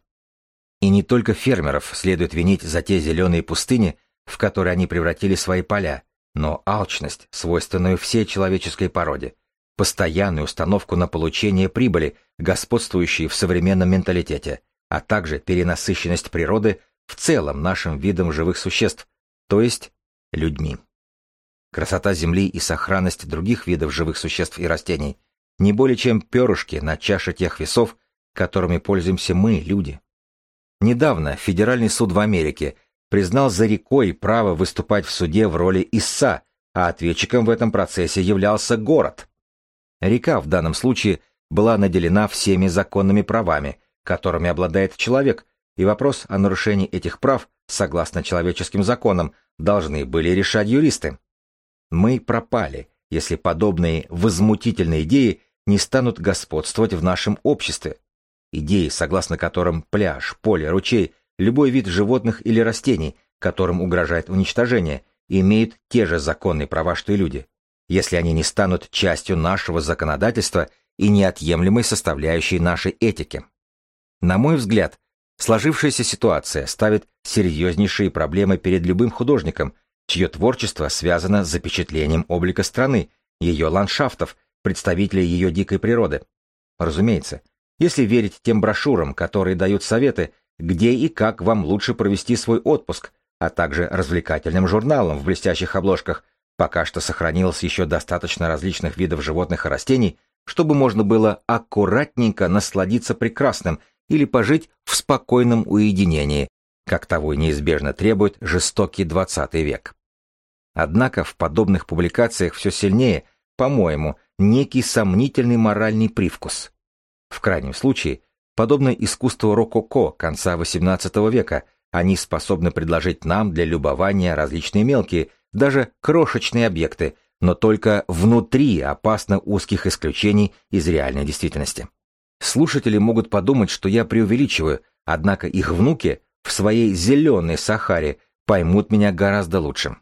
И не только фермеров следует винить за те зеленые пустыни, в которые они превратили свои поля, но алчность, свойственную всей человеческой породе, постоянную установку на получение прибыли, господствующие в современном менталитете, а также перенасыщенность природы в целом нашим видом живых существ, то есть людьми. Красота Земли и сохранность других видов живых существ и растений – не более чем перышки на чаше тех весов, которыми пользуемся мы, люди. Недавно Федеральный суд в Америке признал за рекой право выступать в суде в роли истца, а ответчиком в этом процессе являлся город. Река в данном случае была наделена всеми законными правами, которыми обладает человек, и вопрос о нарушении этих прав, согласно человеческим законам, должны были решать юристы. Мы пропали, если подобные возмутительные идеи не станут господствовать в нашем обществе. Идеи, согласно которым пляж, поле, ручей, любой вид животных или растений, которым угрожает уничтожение, имеют те же законные права, что и люди, если они не станут частью нашего законодательства и неотъемлемой составляющей нашей этики. На мой взгляд, сложившаяся ситуация ставит серьезнейшие проблемы перед любым художником, чье творчество связано с запечатлением облика страны, ее ландшафтов, представителей ее дикой природы. Разумеется, если верить тем брошюрам, которые дают советы, где и как вам лучше провести свой отпуск, а также развлекательным журналам в блестящих обложках, пока что сохранилось еще достаточно различных видов животных и растений, чтобы можно было аккуратненько насладиться прекрасным или пожить в спокойном уединении, как того неизбежно требует жестокий XX век. Однако в подобных публикациях все сильнее, по-моему, некий сомнительный моральный привкус. В крайнем случае, подобно искусству рококо конца XVIII века, они способны предложить нам для любования различные мелкие, даже крошечные объекты, но только внутри опасно узких исключений из реальной действительности. Слушатели могут подумать, что я преувеличиваю, однако их внуки в своей зеленой Сахаре поймут меня гораздо лучше.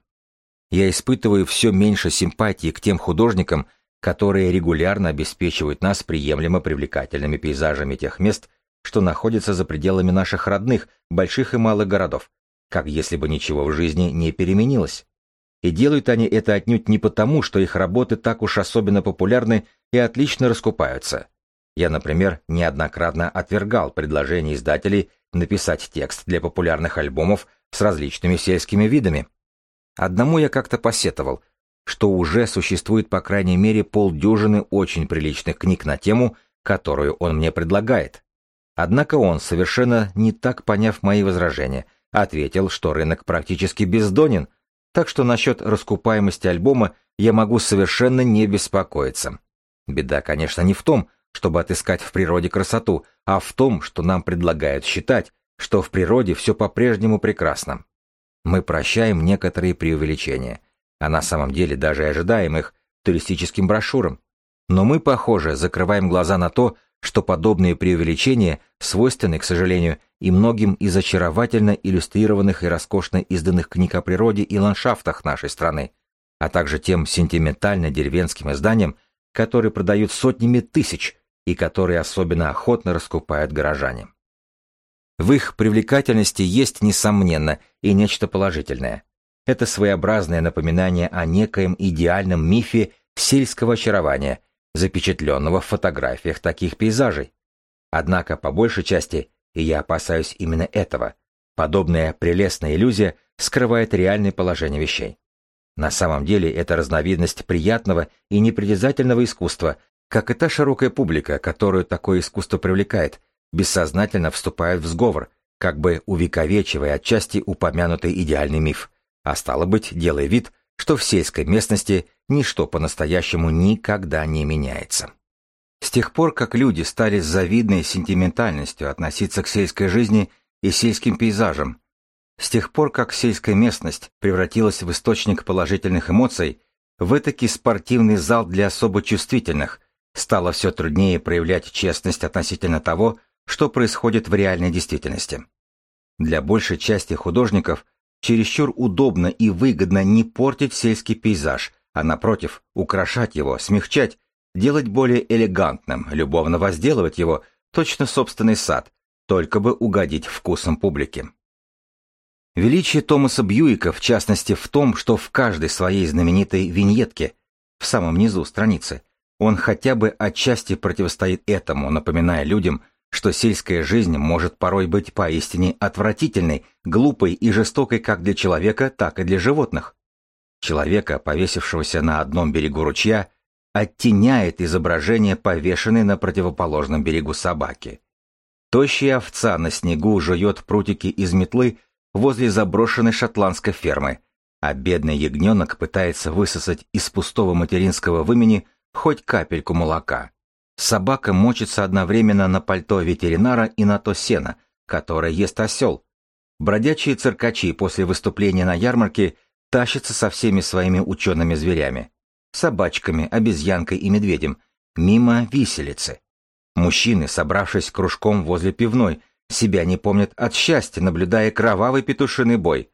Я испытываю все меньше симпатии к тем художникам, которые регулярно обеспечивают нас приемлемо привлекательными пейзажами тех мест, что находятся за пределами наших родных, больших и малых городов, как если бы ничего в жизни не переменилось. И делают они это отнюдь не потому, что их работы так уж особенно популярны и отлично раскупаются. Я, например, неоднократно отвергал предложение издателей написать текст для популярных альбомов с различными сельскими видами. Одному я как-то посетовал, что уже существует по крайней мере полдюжины очень приличных книг на тему, которую он мне предлагает. Однако он, совершенно не так поняв мои возражения, ответил, что рынок практически бездонен, так что насчет раскупаемости альбома я могу совершенно не беспокоиться. Беда, конечно, не в том, чтобы отыскать в природе красоту, а в том, что нам предлагают считать, что в природе все по-прежнему прекрасно. Мы прощаем некоторые преувеличения, а на самом деле даже и ожидаем их туристическим брошюрам. Но мы, похоже, закрываем глаза на то, что подобные преувеличения свойственны, к сожалению, и многим из очаровательно иллюстрированных и роскошно изданных книг о природе и ландшафтах нашей страны, а также тем сентиментально-деревенским изданиям, которые продают сотнями тысяч и которые особенно охотно раскупают горожане. В их привлекательности есть, несомненно, и нечто положительное. Это своеобразное напоминание о некоем идеальном мифе сельского очарования, запечатленного в фотографиях таких пейзажей. Однако, по большей части, и я опасаюсь именно этого, подобная прелестная иллюзия скрывает реальное положение вещей. На самом деле это разновидность приятного и непритязательного искусства, как и та широкая публика, которую такое искусство привлекает, бессознательно вступает в сговор, как бы увековечивая отчасти упомянутый идеальный миф, а стало быть, делая вид, что в сельской местности ничто по-настоящему никогда не меняется. С тех пор, как люди стали с завидной сентиментальностью относиться к сельской жизни и сельским пейзажам, с тех пор, как сельская местность превратилась в источник положительных эмоций, в этакий спортивный зал для особо чувствительных, стало все труднее проявлять честность относительно того, что происходит в реальной действительности. Для большей части художников чересчур удобно и выгодно не портить сельский пейзаж, а напротив, украшать его, смягчать, делать более элегантным, любовно возделывать его, точно собственный сад, только бы угодить вкусам публики. Величие Томаса Бьюика, в частности, в том, что в каждой своей знаменитой виньетке, в самом низу страницы, он хотя бы отчасти противостоит этому, напоминая людям, что сельская жизнь может порой быть поистине отвратительной, глупой и жестокой как для человека, так и для животных. Человека, повесившегося на одном берегу ручья, оттеняет изображение повешенной на противоположном берегу собаки. Тощая овца на снегу жует прутики из метлы, возле заброшенной шотландской фермы, а бедный ягненок пытается высосать из пустого материнского вымени хоть капельку молока. Собака мочится одновременно на пальто ветеринара и на то сено, которое ест осел. Бродячие циркачи после выступления на ярмарке тащатся со всеми своими учеными зверями, собачками, обезьянкой и медведем, мимо виселицы. Мужчины, собравшись кружком возле пивной, себя не помнят от счастья, наблюдая кровавый петушиный бой.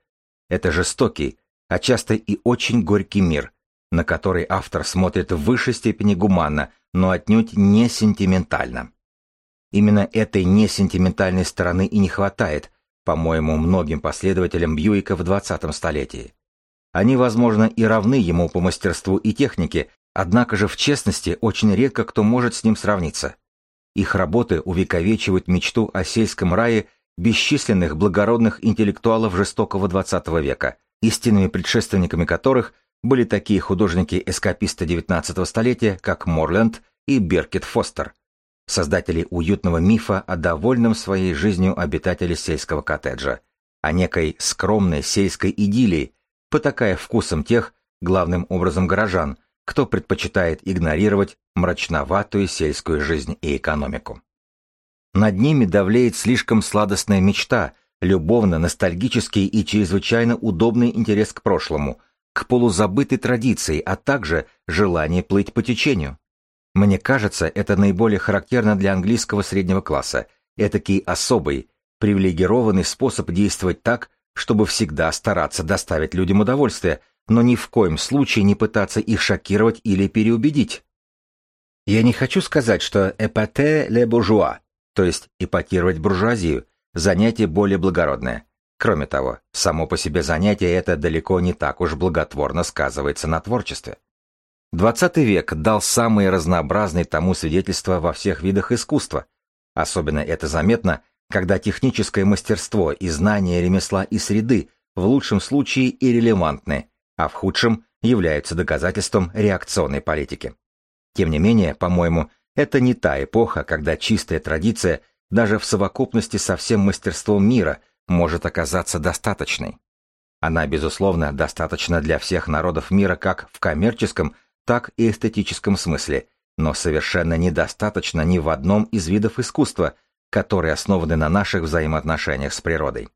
Это жестокий, а часто и очень горький мир, на который автор смотрит в высшей степени гуманно, но отнюдь не сентиментально. Именно этой несентиментальной стороны и не хватает, по-моему, многим последователям Бьюика в 20-м столетии. Они, возможно, и равны ему по мастерству и технике, однако же в честности очень редко кто может с ним сравниться. Их работы увековечивают мечту о сельском рае бесчисленных благородных интеллектуалов жестокого XX века, истинными предшественниками которых были такие художники-эскаписты XIX столетия, как Морленд и Беркет Фостер, создатели уютного мифа о довольном своей жизнью обитателе сельского коттеджа, о некой скромной сельской идиллии, потакая вкусом тех, главным образом горожан, кто предпочитает игнорировать мрачноватую сельскую жизнь и экономику. Над ними давлеет слишком сладостная мечта, любовно-ностальгический и чрезвычайно удобный интерес к прошлому, к полузабытой традиции, а также желание плыть по течению. Мне кажется, это наиболее характерно для английского среднего класса, этакий особый, привилегированный способ действовать так, чтобы всегда стараться доставить людям удовольствие – но ни в коем случае не пытаться их шокировать или переубедить. Я не хочу сказать, что «эпате ле буржуа», то есть эпатировать буржуазию, занятие более благородное. Кроме того, само по себе занятие это далеко не так уж благотворно сказывается на творчестве. XX век дал самые разнообразные тому свидетельства во всех видах искусства. Особенно это заметно, когда техническое мастерство и знание ремесла и среды в лучшем случае и а в худшем являются доказательством реакционной политики. Тем не менее, по-моему, это не та эпоха, когда чистая традиция даже в совокупности со всем мастерством мира может оказаться достаточной. Она, безусловно, достаточна для всех народов мира как в коммерческом, так и эстетическом смысле, но совершенно недостаточно ни в одном из видов искусства, которые основаны на наших взаимоотношениях с природой.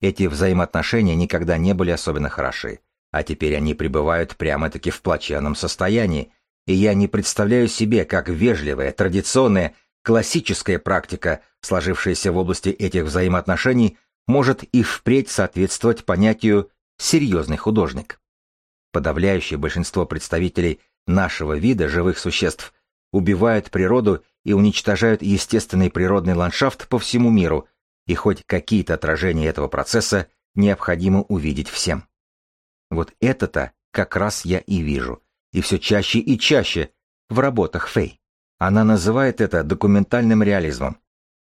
Эти взаимоотношения никогда не были особенно хороши, а теперь они пребывают прямо-таки в плачевном состоянии, и я не представляю себе, как вежливое, традиционное, классическая практика, сложившаяся в области этих взаимоотношений, может и впредь соответствовать понятию «серьезный художник». Подавляющее большинство представителей нашего вида живых существ убивают природу и уничтожают естественный природный ландшафт по всему миру, и хоть какие-то отражения этого процесса необходимо увидеть всем. Вот это-то как раз я и вижу, и все чаще и чаще в работах Фэй. Она называет это документальным реализмом.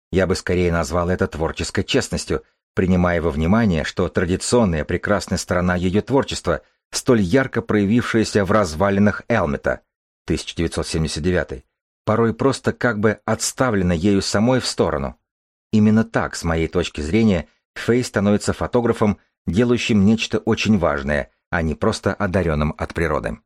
Я бы скорее назвал это творческой честностью, принимая во внимание, что традиционная прекрасная сторона ее творчества, столь ярко проявившаяся в развалинах Элмета, 1979, порой просто как бы отставлена ею самой в сторону. Именно так, с моей точки зрения, Фэй становится фотографом, делающим нечто очень важное, а не просто одаренным от природы.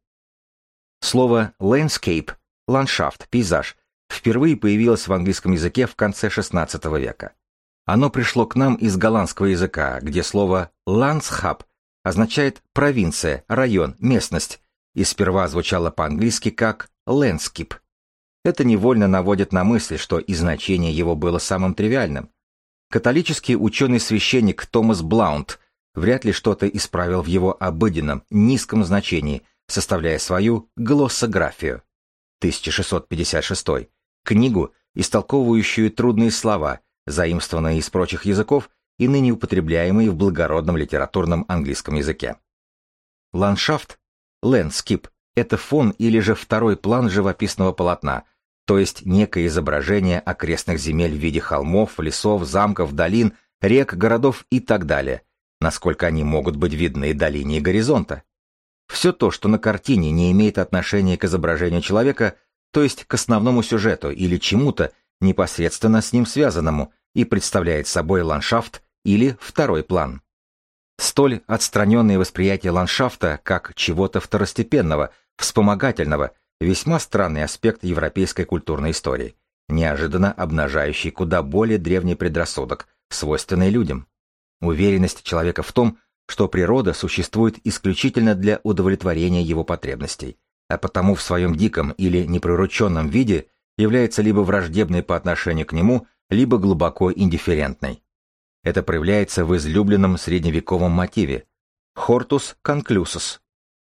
Слово landscape – ландшафт, пейзаж – впервые появилось в английском языке в конце XVI века. Оно пришло к нам из голландского языка, где слово «landschap» означает «провинция», «район», «местность», и сперва звучало по-английски как «landscape». Это невольно наводит на мысль, что и значение его было самым тривиальным. Католический ученый-священник Томас Блаунт вряд ли что-то исправил в его обыденном, низком значении, составляя свою глоссографию. 1656. Книгу, истолковывающую трудные слова, заимствованные из прочих языков и ныне употребляемые в благородном литературном английском языке. Ландшафт, landscape, это фон или же второй план живописного полотна, то есть некое изображение окрестных земель в виде холмов, лесов, замков, долин, рек, городов и так далее, насколько они могут быть видны до линии горизонта. Все то, что на картине не имеет отношения к изображению человека, то есть к основному сюжету или чему-то, непосредственно с ним связанному, и представляет собой ландшафт или второй план. Столь отстраненное восприятие ландшафта как чего-то второстепенного, вспомогательного, весьма странный аспект европейской культурной истории, неожиданно обнажающий куда более древний предрассудок, свойственный людям. Уверенность человека в том, что природа существует исключительно для удовлетворения его потребностей, а потому в своем диком или неприрученном виде является либо враждебной по отношению к нему, либо глубоко индифферентной. Это проявляется в излюбленном средневековом мотиве «hortus conclusus»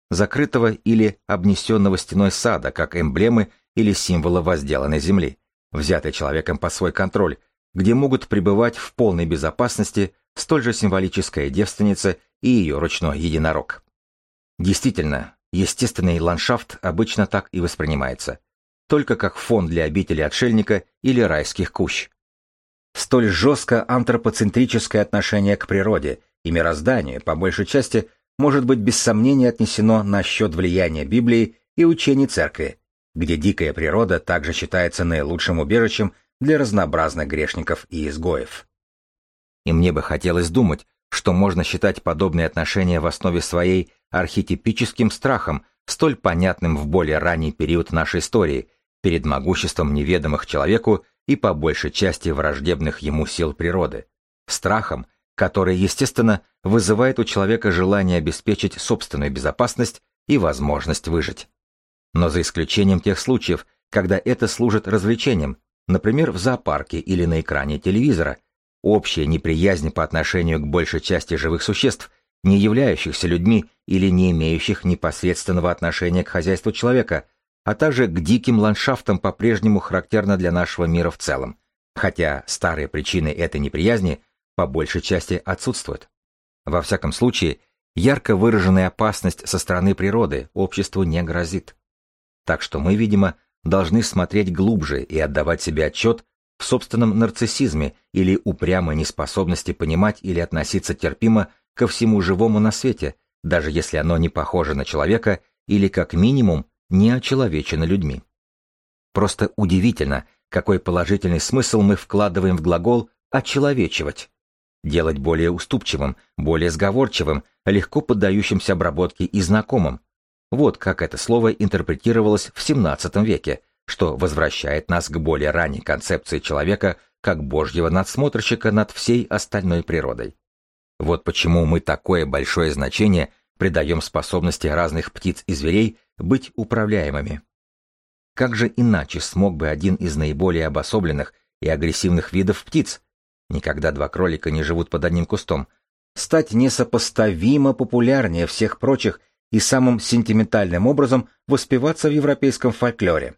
закрытого или обнесенного стеной сада, как эмблемы или символа возделанной земли, взятой человеком под свой контроль, где могут пребывать в полной безопасности столь же символическая девственница и ее ручной единорог. Действительно, естественный ландшафт обычно так и воспринимается, только как фон для обители отшельника или райских кущ. Столь жестко антропоцентрическое отношение к природе и мирозданию, по большей части, может быть без сомнения отнесено на счет влияния Библии и учений церкви, где дикая природа также считается наилучшим убежищем для разнообразных грешников и изгоев. И мне бы хотелось думать, что можно считать подобные отношения в основе своей архетипическим страхом, столь понятным в более ранний период нашей истории, перед могуществом неведомых человеку и по большей части враждебных ему сил природы, страхом, который, естественно, вызывает у человека желание обеспечить собственную безопасность и возможность выжить. Но за исключением тех случаев, когда это служит развлечением, например, в зоопарке или на экране телевизора, общая неприязнь по отношению к большей части живых существ, не являющихся людьми или не имеющих непосредственного отношения к хозяйству человека, а также к диким ландшафтам по-прежнему характерна для нашего мира в целом, хотя старые причины этой неприязни по большей части отсутствуют. Во всяком случае, ярко выраженная опасность со стороны природы обществу не грозит. Так что мы, видимо, должны смотреть глубже и отдавать себе отчет в собственном нарциссизме или упрямой неспособности понимать или относиться терпимо ко всему живому на свете, даже если оно не похоже на человека или, как минимум, не очеловечено людьми. Просто удивительно, какой положительный смысл мы вкладываем в глагол «очеловечивать». Делать более уступчивым, более сговорчивым, легко поддающимся обработке и знакомым. Вот как это слово интерпретировалось в XVII веке, что возвращает нас к более ранней концепции человека как божьего надсмотрщика над всей остальной природой. Вот почему мы такое большое значение придаем способности разных птиц и зверей быть управляемыми. Как же иначе смог бы один из наиболее обособленных и агрессивных видов птиц, никогда два кролика не живут под одним кустом, стать несопоставимо популярнее всех прочих и самым сентиментальным образом воспеваться в европейском фольклоре.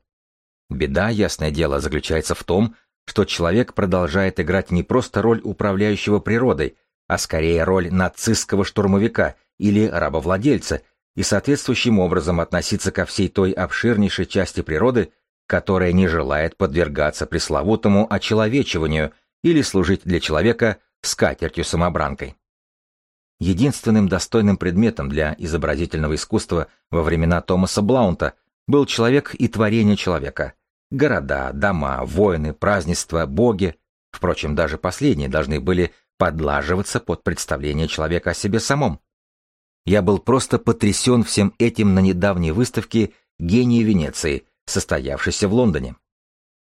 Беда, ясное дело, заключается в том, что человек продолжает играть не просто роль управляющего природой, а скорее роль нацистского штурмовика или рабовладельца, и соответствующим образом относиться ко всей той обширнейшей части природы, которая не желает подвергаться пресловутому очеловечиванию или служить для человека скатертью-самобранкой. Единственным достойным предметом для изобразительного искусства во времена Томаса Блаунта был человек и творение человека. Города, дома, воины, празднества, боги. Впрочем, даже последние должны были подлаживаться под представление человека о себе самом. Я был просто потрясен всем этим на недавней выставке «Гении Венеции», состоявшейся в Лондоне.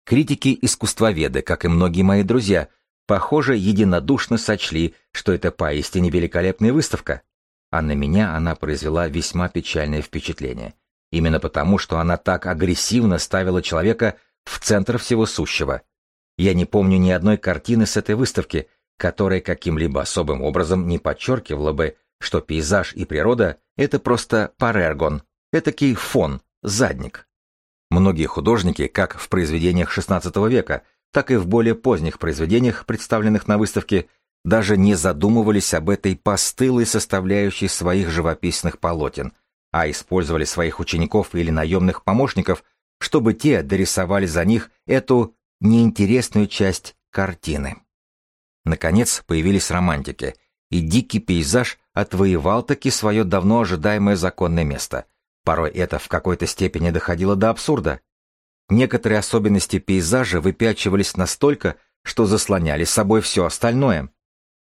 Критики-искусствоведы, как и многие мои друзья, похоже, единодушно сочли, что это поистине великолепная выставка. А на меня она произвела весьма печальное впечатление. Именно потому, что она так агрессивно ставила человека в центр всего сущего. Я не помню ни одной картины с этой выставки, которая каким-либо особым образом не подчеркивала бы что пейзаж и природа — это просто парергон, этакий фон, задник. Многие художники, как в произведениях XVI века, так и в более поздних произведениях, представленных на выставке, даже не задумывались об этой постылой составляющей своих живописных полотен, а использовали своих учеников или наемных помощников, чтобы те дорисовали за них эту неинтересную часть картины. Наконец появились романтики — и дикий пейзаж отвоевал таки свое давно ожидаемое законное место. Порой это в какой-то степени доходило до абсурда. Некоторые особенности пейзажа выпячивались настолько, что заслоняли собой все остальное.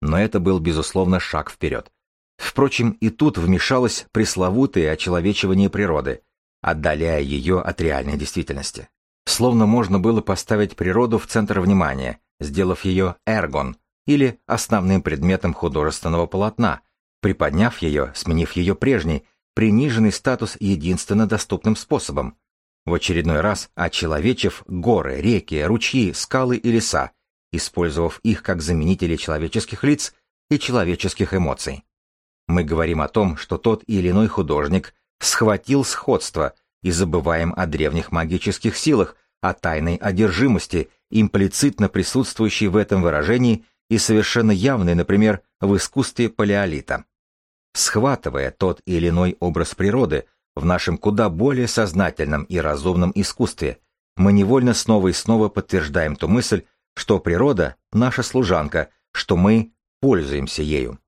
Но это был, безусловно, шаг вперед. Впрочем, и тут вмешалось пресловутое очеловечивание природы, отдаляя ее от реальной действительности. Словно можно было поставить природу в центр внимания, сделав ее эргон, или основным предметом художественного полотна, приподняв ее, сменив ее прежний, приниженный статус единственно доступным способом. В очередной раз очеловечив горы, реки, ручьи, скалы и леса, использовав их как заменители человеческих лиц и человеческих эмоций. Мы говорим о том, что тот или иной художник схватил сходство и забываем о древних магических силах, о тайной одержимости, имплицитно присутствующей в этом выражении и совершенно явный, например, в искусстве палеолита. Схватывая тот или иной образ природы в нашем куда более сознательном и разумном искусстве, мы невольно снова и снова подтверждаем ту мысль, что природа — наша служанка, что мы пользуемся ею.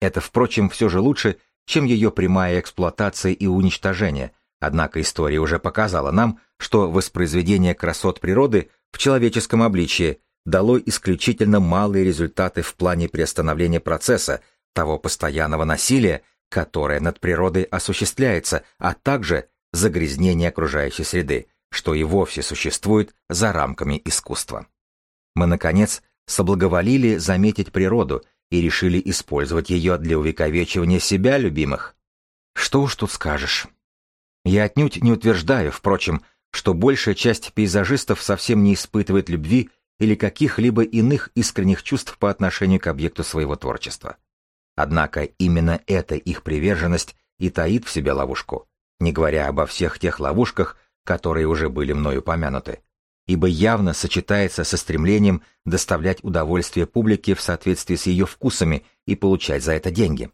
Это, впрочем, все же лучше, чем ее прямая эксплуатация и уничтожение, однако история уже показала нам, что воспроизведение красот природы в человеческом обличии дало исключительно малые результаты в плане приостановления процесса, того постоянного насилия, которое над природой осуществляется, а также загрязнения окружающей среды, что и вовсе существует за рамками искусства. Мы, наконец, соблаговолили заметить природу и решили использовать ее для увековечивания себя любимых. Что уж тут скажешь. Я отнюдь не утверждаю, впрочем, что большая часть пейзажистов совсем не испытывает любви или каких-либо иных искренних чувств по отношению к объекту своего творчества. Однако именно эта их приверженность и таит в себе ловушку, не говоря обо всех тех ловушках, которые уже были мною упомянуты, ибо явно сочетается со стремлением доставлять удовольствие публике в соответствии с ее вкусами и получать за это деньги.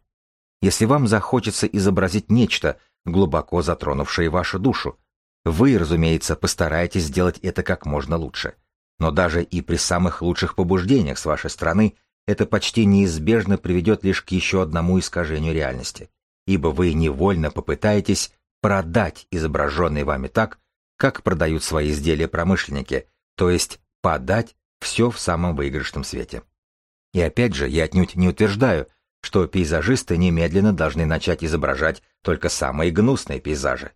Если вам захочется изобразить нечто, глубоко затронувшее вашу душу, вы, разумеется, постараетесь сделать это как можно лучше – но даже и при самых лучших побуждениях с вашей стороны это почти неизбежно приведет лишь к еще одному искажению реальности, ибо вы невольно попытаетесь продать изображенные вами так, как продают свои изделия промышленники, то есть подать все в самом выигрышном свете. И опять же, я отнюдь не утверждаю, что пейзажисты немедленно должны начать изображать только самые гнусные пейзажи.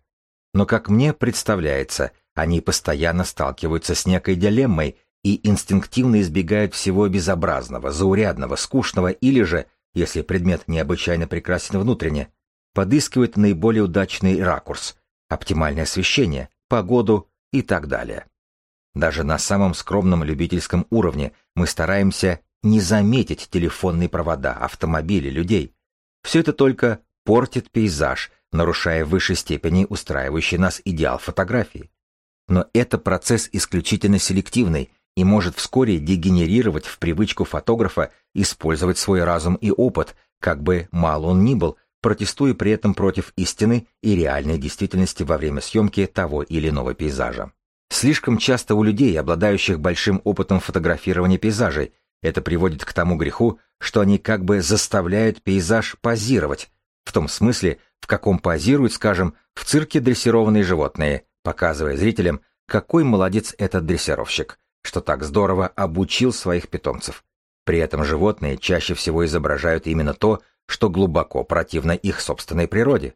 Но, как мне представляется, они постоянно сталкиваются с некой дилеммой и инстинктивно избегают всего безобразного, заурядного, скучного или же, если предмет необычайно прекрасен внутренне, подыскивают наиболее удачный ракурс, оптимальное освещение, погоду, и так далее. Даже на самом скромном любительском уровне мы стараемся не заметить телефонные провода, автомобили, людей. Все это только портит пейзаж, нарушая в высшей степени устраивающий нас идеал фотографии. Но это процесс исключительно селективный и может вскоре дегенерировать в привычку фотографа использовать свой разум и опыт, как бы мал он ни был, протестуя при этом против истины и реальной действительности во время съемки того или иного пейзажа. Слишком часто у людей, обладающих большим опытом фотографирования пейзажей, это приводит к тому греху, что они как бы заставляют пейзаж позировать, в том смысле, в каком позируют, скажем, в цирке дрессированные животные, показывая зрителям, какой молодец этот дрессировщик, что так здорово обучил своих питомцев. При этом животные чаще всего изображают именно то, что глубоко противно их собственной природе.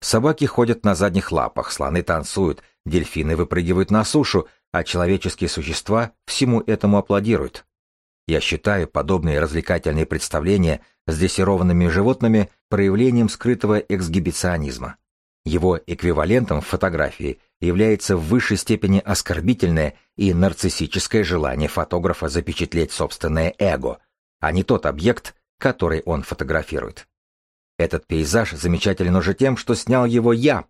Собаки ходят на задних лапах, слоны танцуют, дельфины выпрыгивают на сушу, а человеческие существа всему этому аплодируют. Я считаю подобные развлекательные представления с дрессированными животными проявлением скрытого эксгибиционизма. Его эквивалентом в фотографии является в высшей степени оскорбительное и нарциссическое желание фотографа запечатлеть собственное эго, а не тот объект, который он фотографирует. Этот пейзаж замечателен уже тем, что снял его я.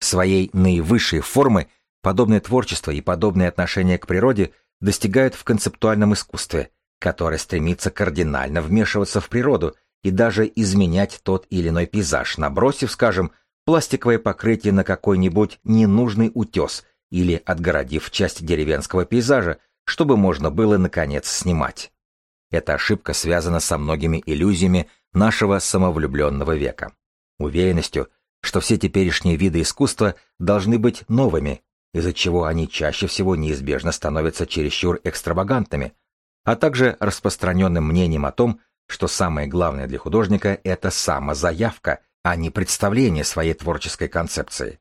Своей наивысшей формы подобное творчество и подобное отношение к природе достигают в концептуальном искусстве, которое стремится кардинально вмешиваться в природу и даже изменять тот или иной пейзаж, набросив, скажем, пластиковое покрытие на какой-нибудь ненужный утес или отгородив часть деревенского пейзажа, чтобы можно было, наконец, снимать. Эта ошибка связана со многими иллюзиями нашего самовлюбленного века. Уверенностью, что все теперешние виды искусства должны быть новыми, из-за чего они чаще всего неизбежно становятся чересчур экстравагантными, а также распространенным мнением о том, что самое главное для художника – это самозаявка, а не представление своей творческой концепции.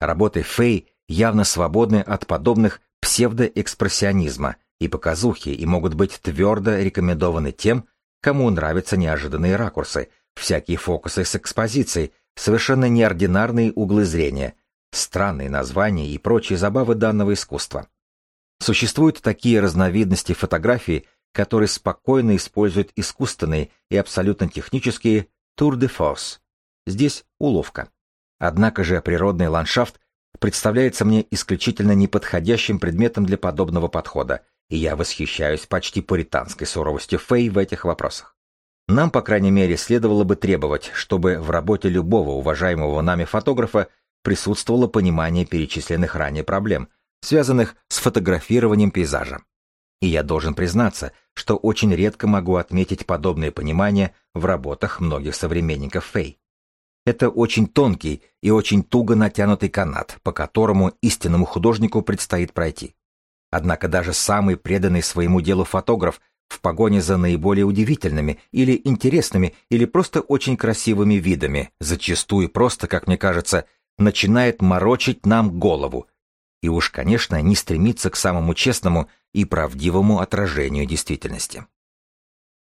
Работы Фэй явно свободны от подобных псевдоэкспрессионизма и показухи и могут быть твердо рекомендованы тем, кому нравятся неожиданные ракурсы, всякие фокусы с экспозицией, совершенно неординарные углы зрения, странные названия и прочие забавы данного искусства. Существуют такие разновидности фотографии, которые спокойно используют искусственные и абсолютно технические tour de force. Здесь уловка. Однако же природный ландшафт представляется мне исключительно неподходящим предметом для подобного подхода, и я восхищаюсь почти пуританской суровостью Фэй в этих вопросах. Нам, по крайней мере, следовало бы требовать, чтобы в работе любого уважаемого нами фотографа присутствовало понимание перечисленных ранее проблем, связанных с фотографированием пейзажа. И я должен признаться, что очень редко могу отметить подобное понимание в работах многих современников Фэй. Это очень тонкий и очень туго натянутый канат, по которому истинному художнику предстоит пройти. Однако даже самый преданный своему делу фотограф в погоне за наиболее удивительными или интересными или просто очень красивыми видами, зачастую просто, как мне кажется, начинает морочить нам голову. И уж, конечно, не стремится к самому честному и правдивому отражению действительности.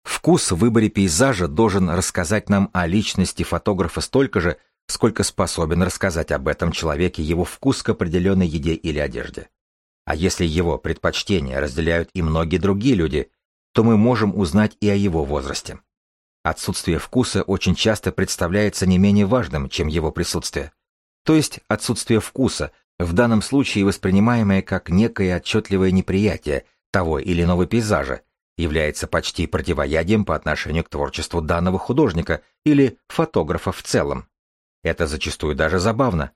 Вкус в выборе пейзажа должен рассказать нам о личности фотографа столько же, сколько способен рассказать об этом человеке его вкус к определенной еде или одежде. А если его предпочтения разделяют и многие другие люди, то мы можем узнать и о его возрасте. Отсутствие вкуса очень часто представляется не менее важным, чем его присутствие. То есть отсутствие вкуса, в данном случае воспринимаемое как некое отчетливое неприятие того или иного пейзажа, является почти противоядием по отношению к творчеству данного художника или фотографа в целом. Это зачастую даже забавно.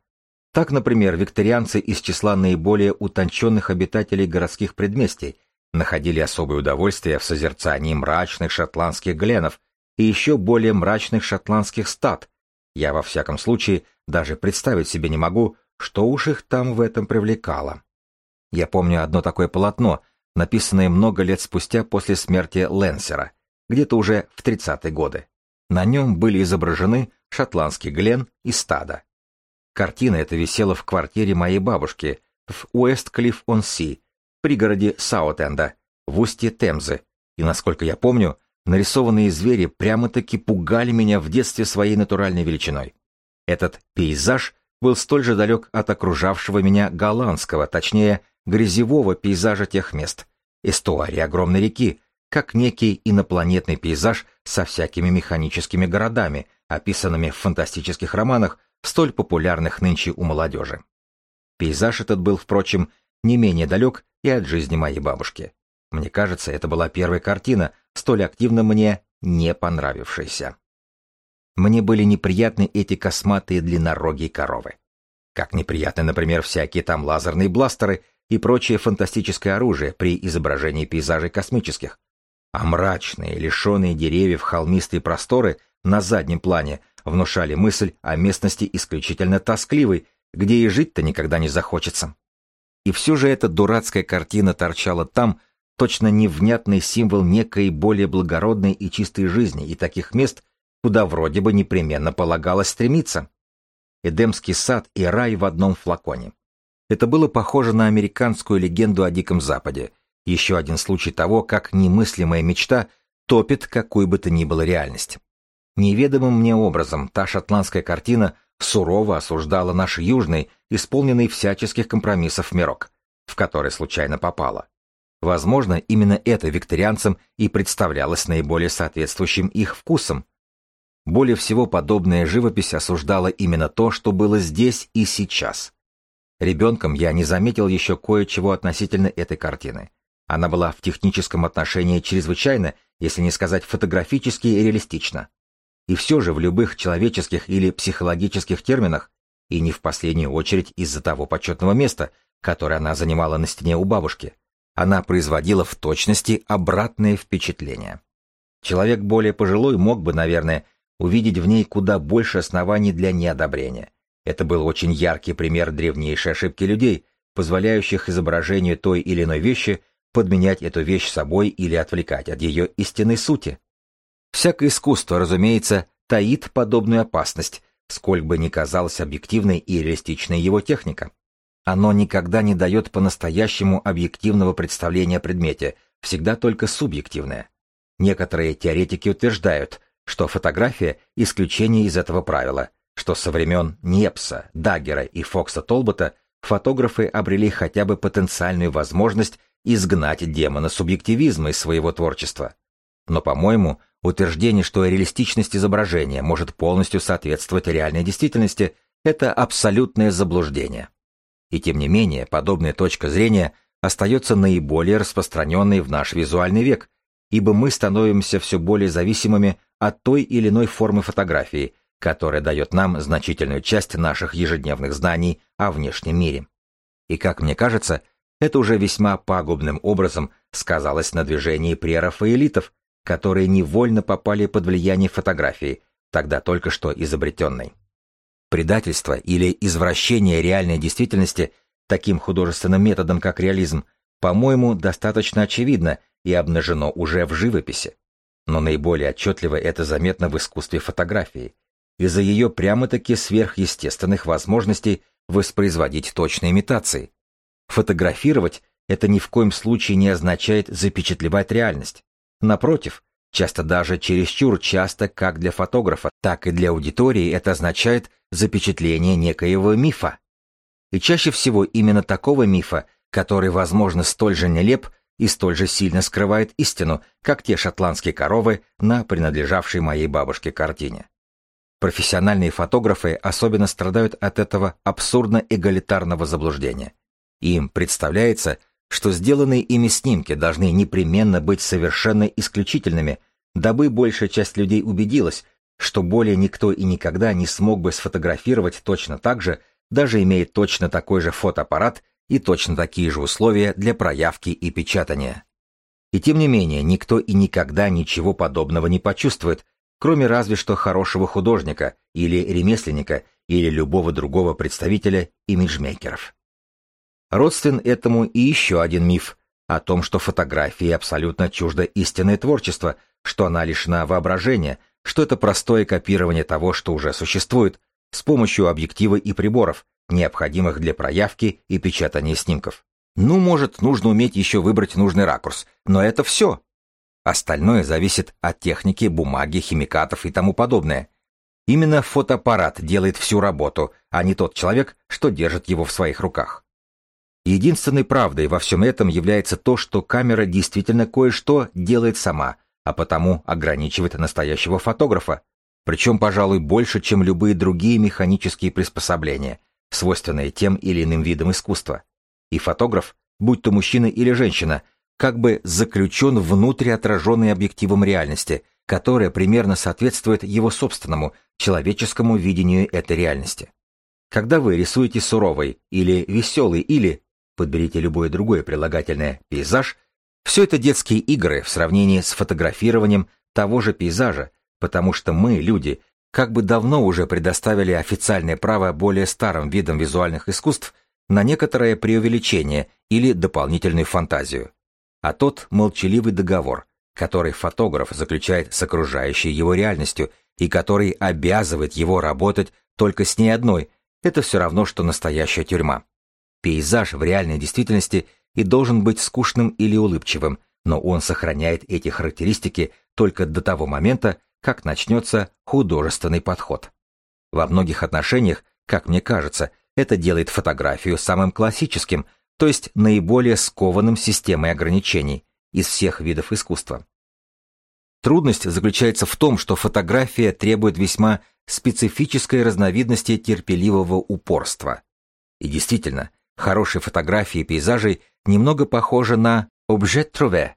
Так, например, викторианцы из числа наиболее утонченных обитателей городских предместий находили особое удовольствие в созерцании мрачных шотландских гленов и еще более мрачных шотландских стад. Я, во всяком случае, даже представить себе не могу, что уж их там в этом привлекало. Я помню одно такое полотно, написанное много лет спустя после смерти Ленсера, где-то уже в 30-е годы. На нем были изображены шотландский Глен и стадо. Картина эта висела в квартире моей бабушки в Уэст-Клифф-он-Си, пригороде Саутенда, в устье Темзы, и, насколько я помню, нарисованные звери прямо-таки пугали меня в детстве своей натуральной величиной. Этот пейзаж был столь же далек от окружавшего меня голландского, точнее, грязевого пейзажа тех мест, эстуарии огромной реки, как некий инопланетный пейзаж со всякими механическими городами, описанными в фантастических романах, столь популярных нынче у молодежи. Пейзаж этот был, впрочем, не менее далек и от жизни моей бабушки. Мне кажется, это была первая картина, столь активно мне не понравившаяся. Мне были неприятны эти косматые длиннорогие коровы. Как неприятны, например, всякие там лазерные бластеры и прочее фантастическое оружие при изображении пейзажей космических. А мрачные, лишенные деревьев холмистые просторы на заднем плане внушали мысль о местности исключительно тоскливой, где и жить-то никогда не захочется. И все же эта дурацкая картина торчала там, точно невнятный символ некой более благородной и чистой жизни и таких мест, куда вроде бы непременно полагалось стремиться. Эдемский сад и рай в одном флаконе. Это было похоже на американскую легенду о Диком Западе, еще один случай того, как немыслимая мечта топит какую бы то ни было реальность. Неведомым мне образом та шотландская картина сурово осуждала наш южный, исполненный всяческих компромиссов мирок, в который случайно попала. Возможно, именно это викторианцам и представлялось наиболее соответствующим их вкусом, более всего подобная живопись осуждала именно то, что было здесь и сейчас. Ребенком я не заметил еще кое-чего относительно этой картины. Она была в техническом отношении чрезвычайно, если не сказать фотографически и реалистична. И все же в любых человеческих или психологических терминах, и не в последнюю очередь из-за того почетного места, которое она занимала на стене у бабушки, она производила в точности обратное впечатление. Человек более пожилой мог бы, наверное, увидеть в ней куда больше оснований для неодобрения. Это был очень яркий пример древнейшей ошибки людей, позволяющих изображению той или иной вещи подменять эту вещь собой или отвлекать от ее истинной сути. Всякое искусство, разумеется, таит подобную опасность, сколь бы ни казалась объективной и реалистичной его техника. Оно никогда не дает по-настоящему объективного представления о предмете, всегда только субъективное. Некоторые теоретики утверждают, что фотография – исключение из этого правила, что со времен Непса, Даггера и Фокса Толбота фотографы обрели хотя бы потенциальную возможность изгнать демона субъективизма из своего творчества. Но, по-моему, утверждение, что реалистичность изображения может полностью соответствовать реальной действительности, это абсолютное заблуждение. И тем не менее, подобная точка зрения остается наиболее распространенной в наш визуальный век, ибо мы становимся все более зависимыми от той или иной формы фотографии, которая дает нам значительную часть наших ежедневных знаний о внешнем мире. И, как мне кажется, это уже весьма пагубным образом сказалось на движении прерафаэлитов, которые невольно попали под влияние фотографии, тогда только что изобретенной. Предательство или извращение реальной действительности таким художественным методом, как реализм, по-моему, достаточно очевидно и обнажено уже в живописи. Но наиболее отчетливо это заметно в искусстве фотографии, из-за ее прямо-таки сверхъестественных возможностей воспроизводить точные имитации. Фотографировать это ни в коем случае не означает запечатлевать реальность. Напротив, часто даже чересчур часто как для фотографа, так и для аудитории это означает запечатление некоего мифа. И чаще всего именно такого мифа, который, возможно, столь же нелеп, и столь же сильно скрывает истину, как те шотландские коровы на принадлежавшей моей бабушке картине. Профессиональные фотографы особенно страдают от этого абсурдно-эгалитарного заблуждения. Им представляется, что сделанные ими снимки должны непременно быть совершенно исключительными, дабы большая часть людей убедилась, что более никто и никогда не смог бы сфотографировать точно так же, даже имея точно такой же фотоаппарат и точно такие же условия для проявки и печатания. И тем не менее, никто и никогда ничего подобного не почувствует, кроме разве что хорошего художника или ремесленника или любого другого представителя имиджмейкеров. Родствен этому и еще один миф о том, что фотографии абсолютно чуждо истинное творчество, что она лишена воображения, что это простое копирование того, что уже существует, с помощью объектива и приборов, необходимых для проявки и печатания снимков. Ну, может, нужно уметь еще выбрать нужный ракурс, но это все. Остальное зависит от техники, бумаги, химикатов и тому подобное. Именно фотоаппарат делает всю работу, а не тот человек, что держит его в своих руках. Единственной правдой во всем этом является то, что камера действительно кое-что делает сама, а потому ограничивает настоящего фотографа, причем, пожалуй, больше, чем любые другие механические приспособления, свойственные тем или иным видам искусства. И фотограф, будь то мужчина или женщина, как бы заключен внутрь отраженной объективом реальности, которая примерно соответствует его собственному, человеческому видению этой реальности. Когда вы рисуете суровый или веселый или подберите любое другое прилагательное «пейзаж», все это детские игры в сравнении с фотографированием того же пейзажа, потому что мы, люди, как бы давно уже предоставили официальное право более старым видам визуальных искусств на некоторое преувеличение или дополнительную фантазию. А тот молчаливый договор, который фотограф заключает с окружающей его реальностью и который обязывает его работать только с ней одной, это все равно, что настоящая тюрьма. Пейзаж в реальной действительности и должен быть скучным или улыбчивым, но он сохраняет эти характеристики только до того момента, как начнется художественный подход. Во многих отношениях, как мне кажется, это делает фотографию самым классическим, то есть наиболее скованным системой ограничений из всех видов искусства. Трудность заключается в том, что фотография требует весьма специфической разновидности терпеливого упорства. И действительно, Хорошие фотографии пейзажей немного похожи на objet trouvé,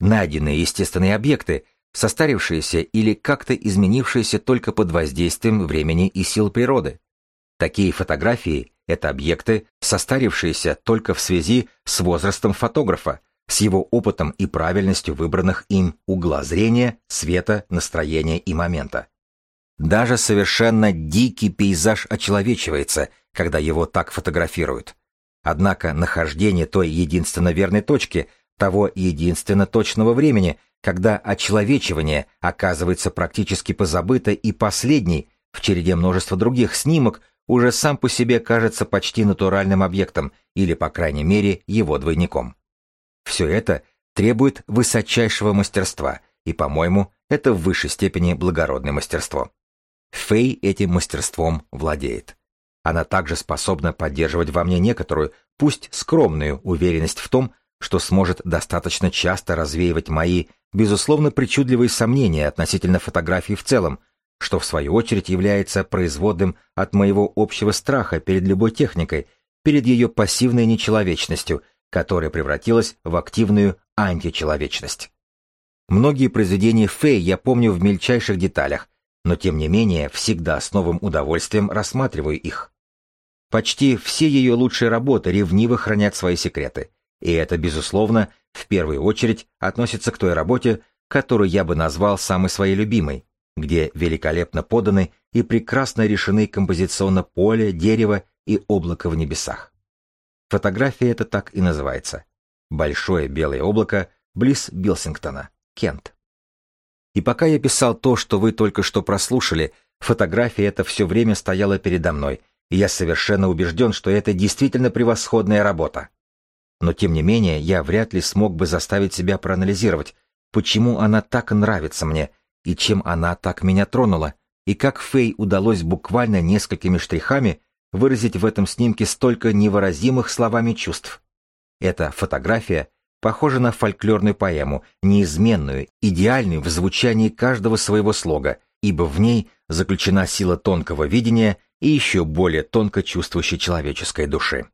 найденные естественные объекты, состарившиеся или как-то изменившиеся только под воздействием времени и сил природы. Такие фотографии — это объекты, состарившиеся только в связи с возрастом фотографа, с его опытом и правильностью выбранных им угла зрения, света, настроения и момента. Даже совершенно дикий пейзаж очеловечивается, когда его так фотографируют. Однако нахождение той единственно верной точки, того единственно точного времени, когда очеловечивание оказывается практически позабыто и последний, в череде множества других снимок, уже сам по себе кажется почти натуральным объектом или, по крайней мере, его двойником. Все это требует высочайшего мастерства, и, по-моему, это в высшей степени благородное мастерство. Фэй этим мастерством владеет. Она также способна поддерживать во мне некоторую, пусть скромную, уверенность в том, что сможет достаточно часто развеивать мои, безусловно, причудливые сомнения относительно фотографии в целом, что в свою очередь является производным от моего общего страха перед любой техникой, перед ее пассивной нечеловечностью, которая превратилась в активную античеловечность. Многие произведения Фэй я помню в мельчайших деталях, но тем не менее всегда с новым удовольствием рассматриваю их. Почти все ее лучшие работы ревниво хранят свои секреты, и это, безусловно, в первую очередь относится к той работе, которую я бы назвал самой своей любимой, где великолепно поданы и прекрасно решены композиционно поле, дерево и облако в небесах. Фотография это так и называется. Большое белое облако близ Билсингтона, Кент. И пока я писал то, что вы только что прослушали, фотография эта все время стояла передо мной, и я совершенно убежден, что это действительно превосходная работа. Но тем не менее, я вряд ли смог бы заставить себя проанализировать, почему она так нравится мне, и чем она так меня тронула, и как Фэй удалось буквально несколькими штрихами выразить в этом снимке столько невыразимых словами чувств. Эта фотография похожа на фольклорную поэму, неизменную, идеальную в звучании каждого своего слога, ибо в ней заключена сила тонкого видения и еще более тонко чувствующей человеческой души.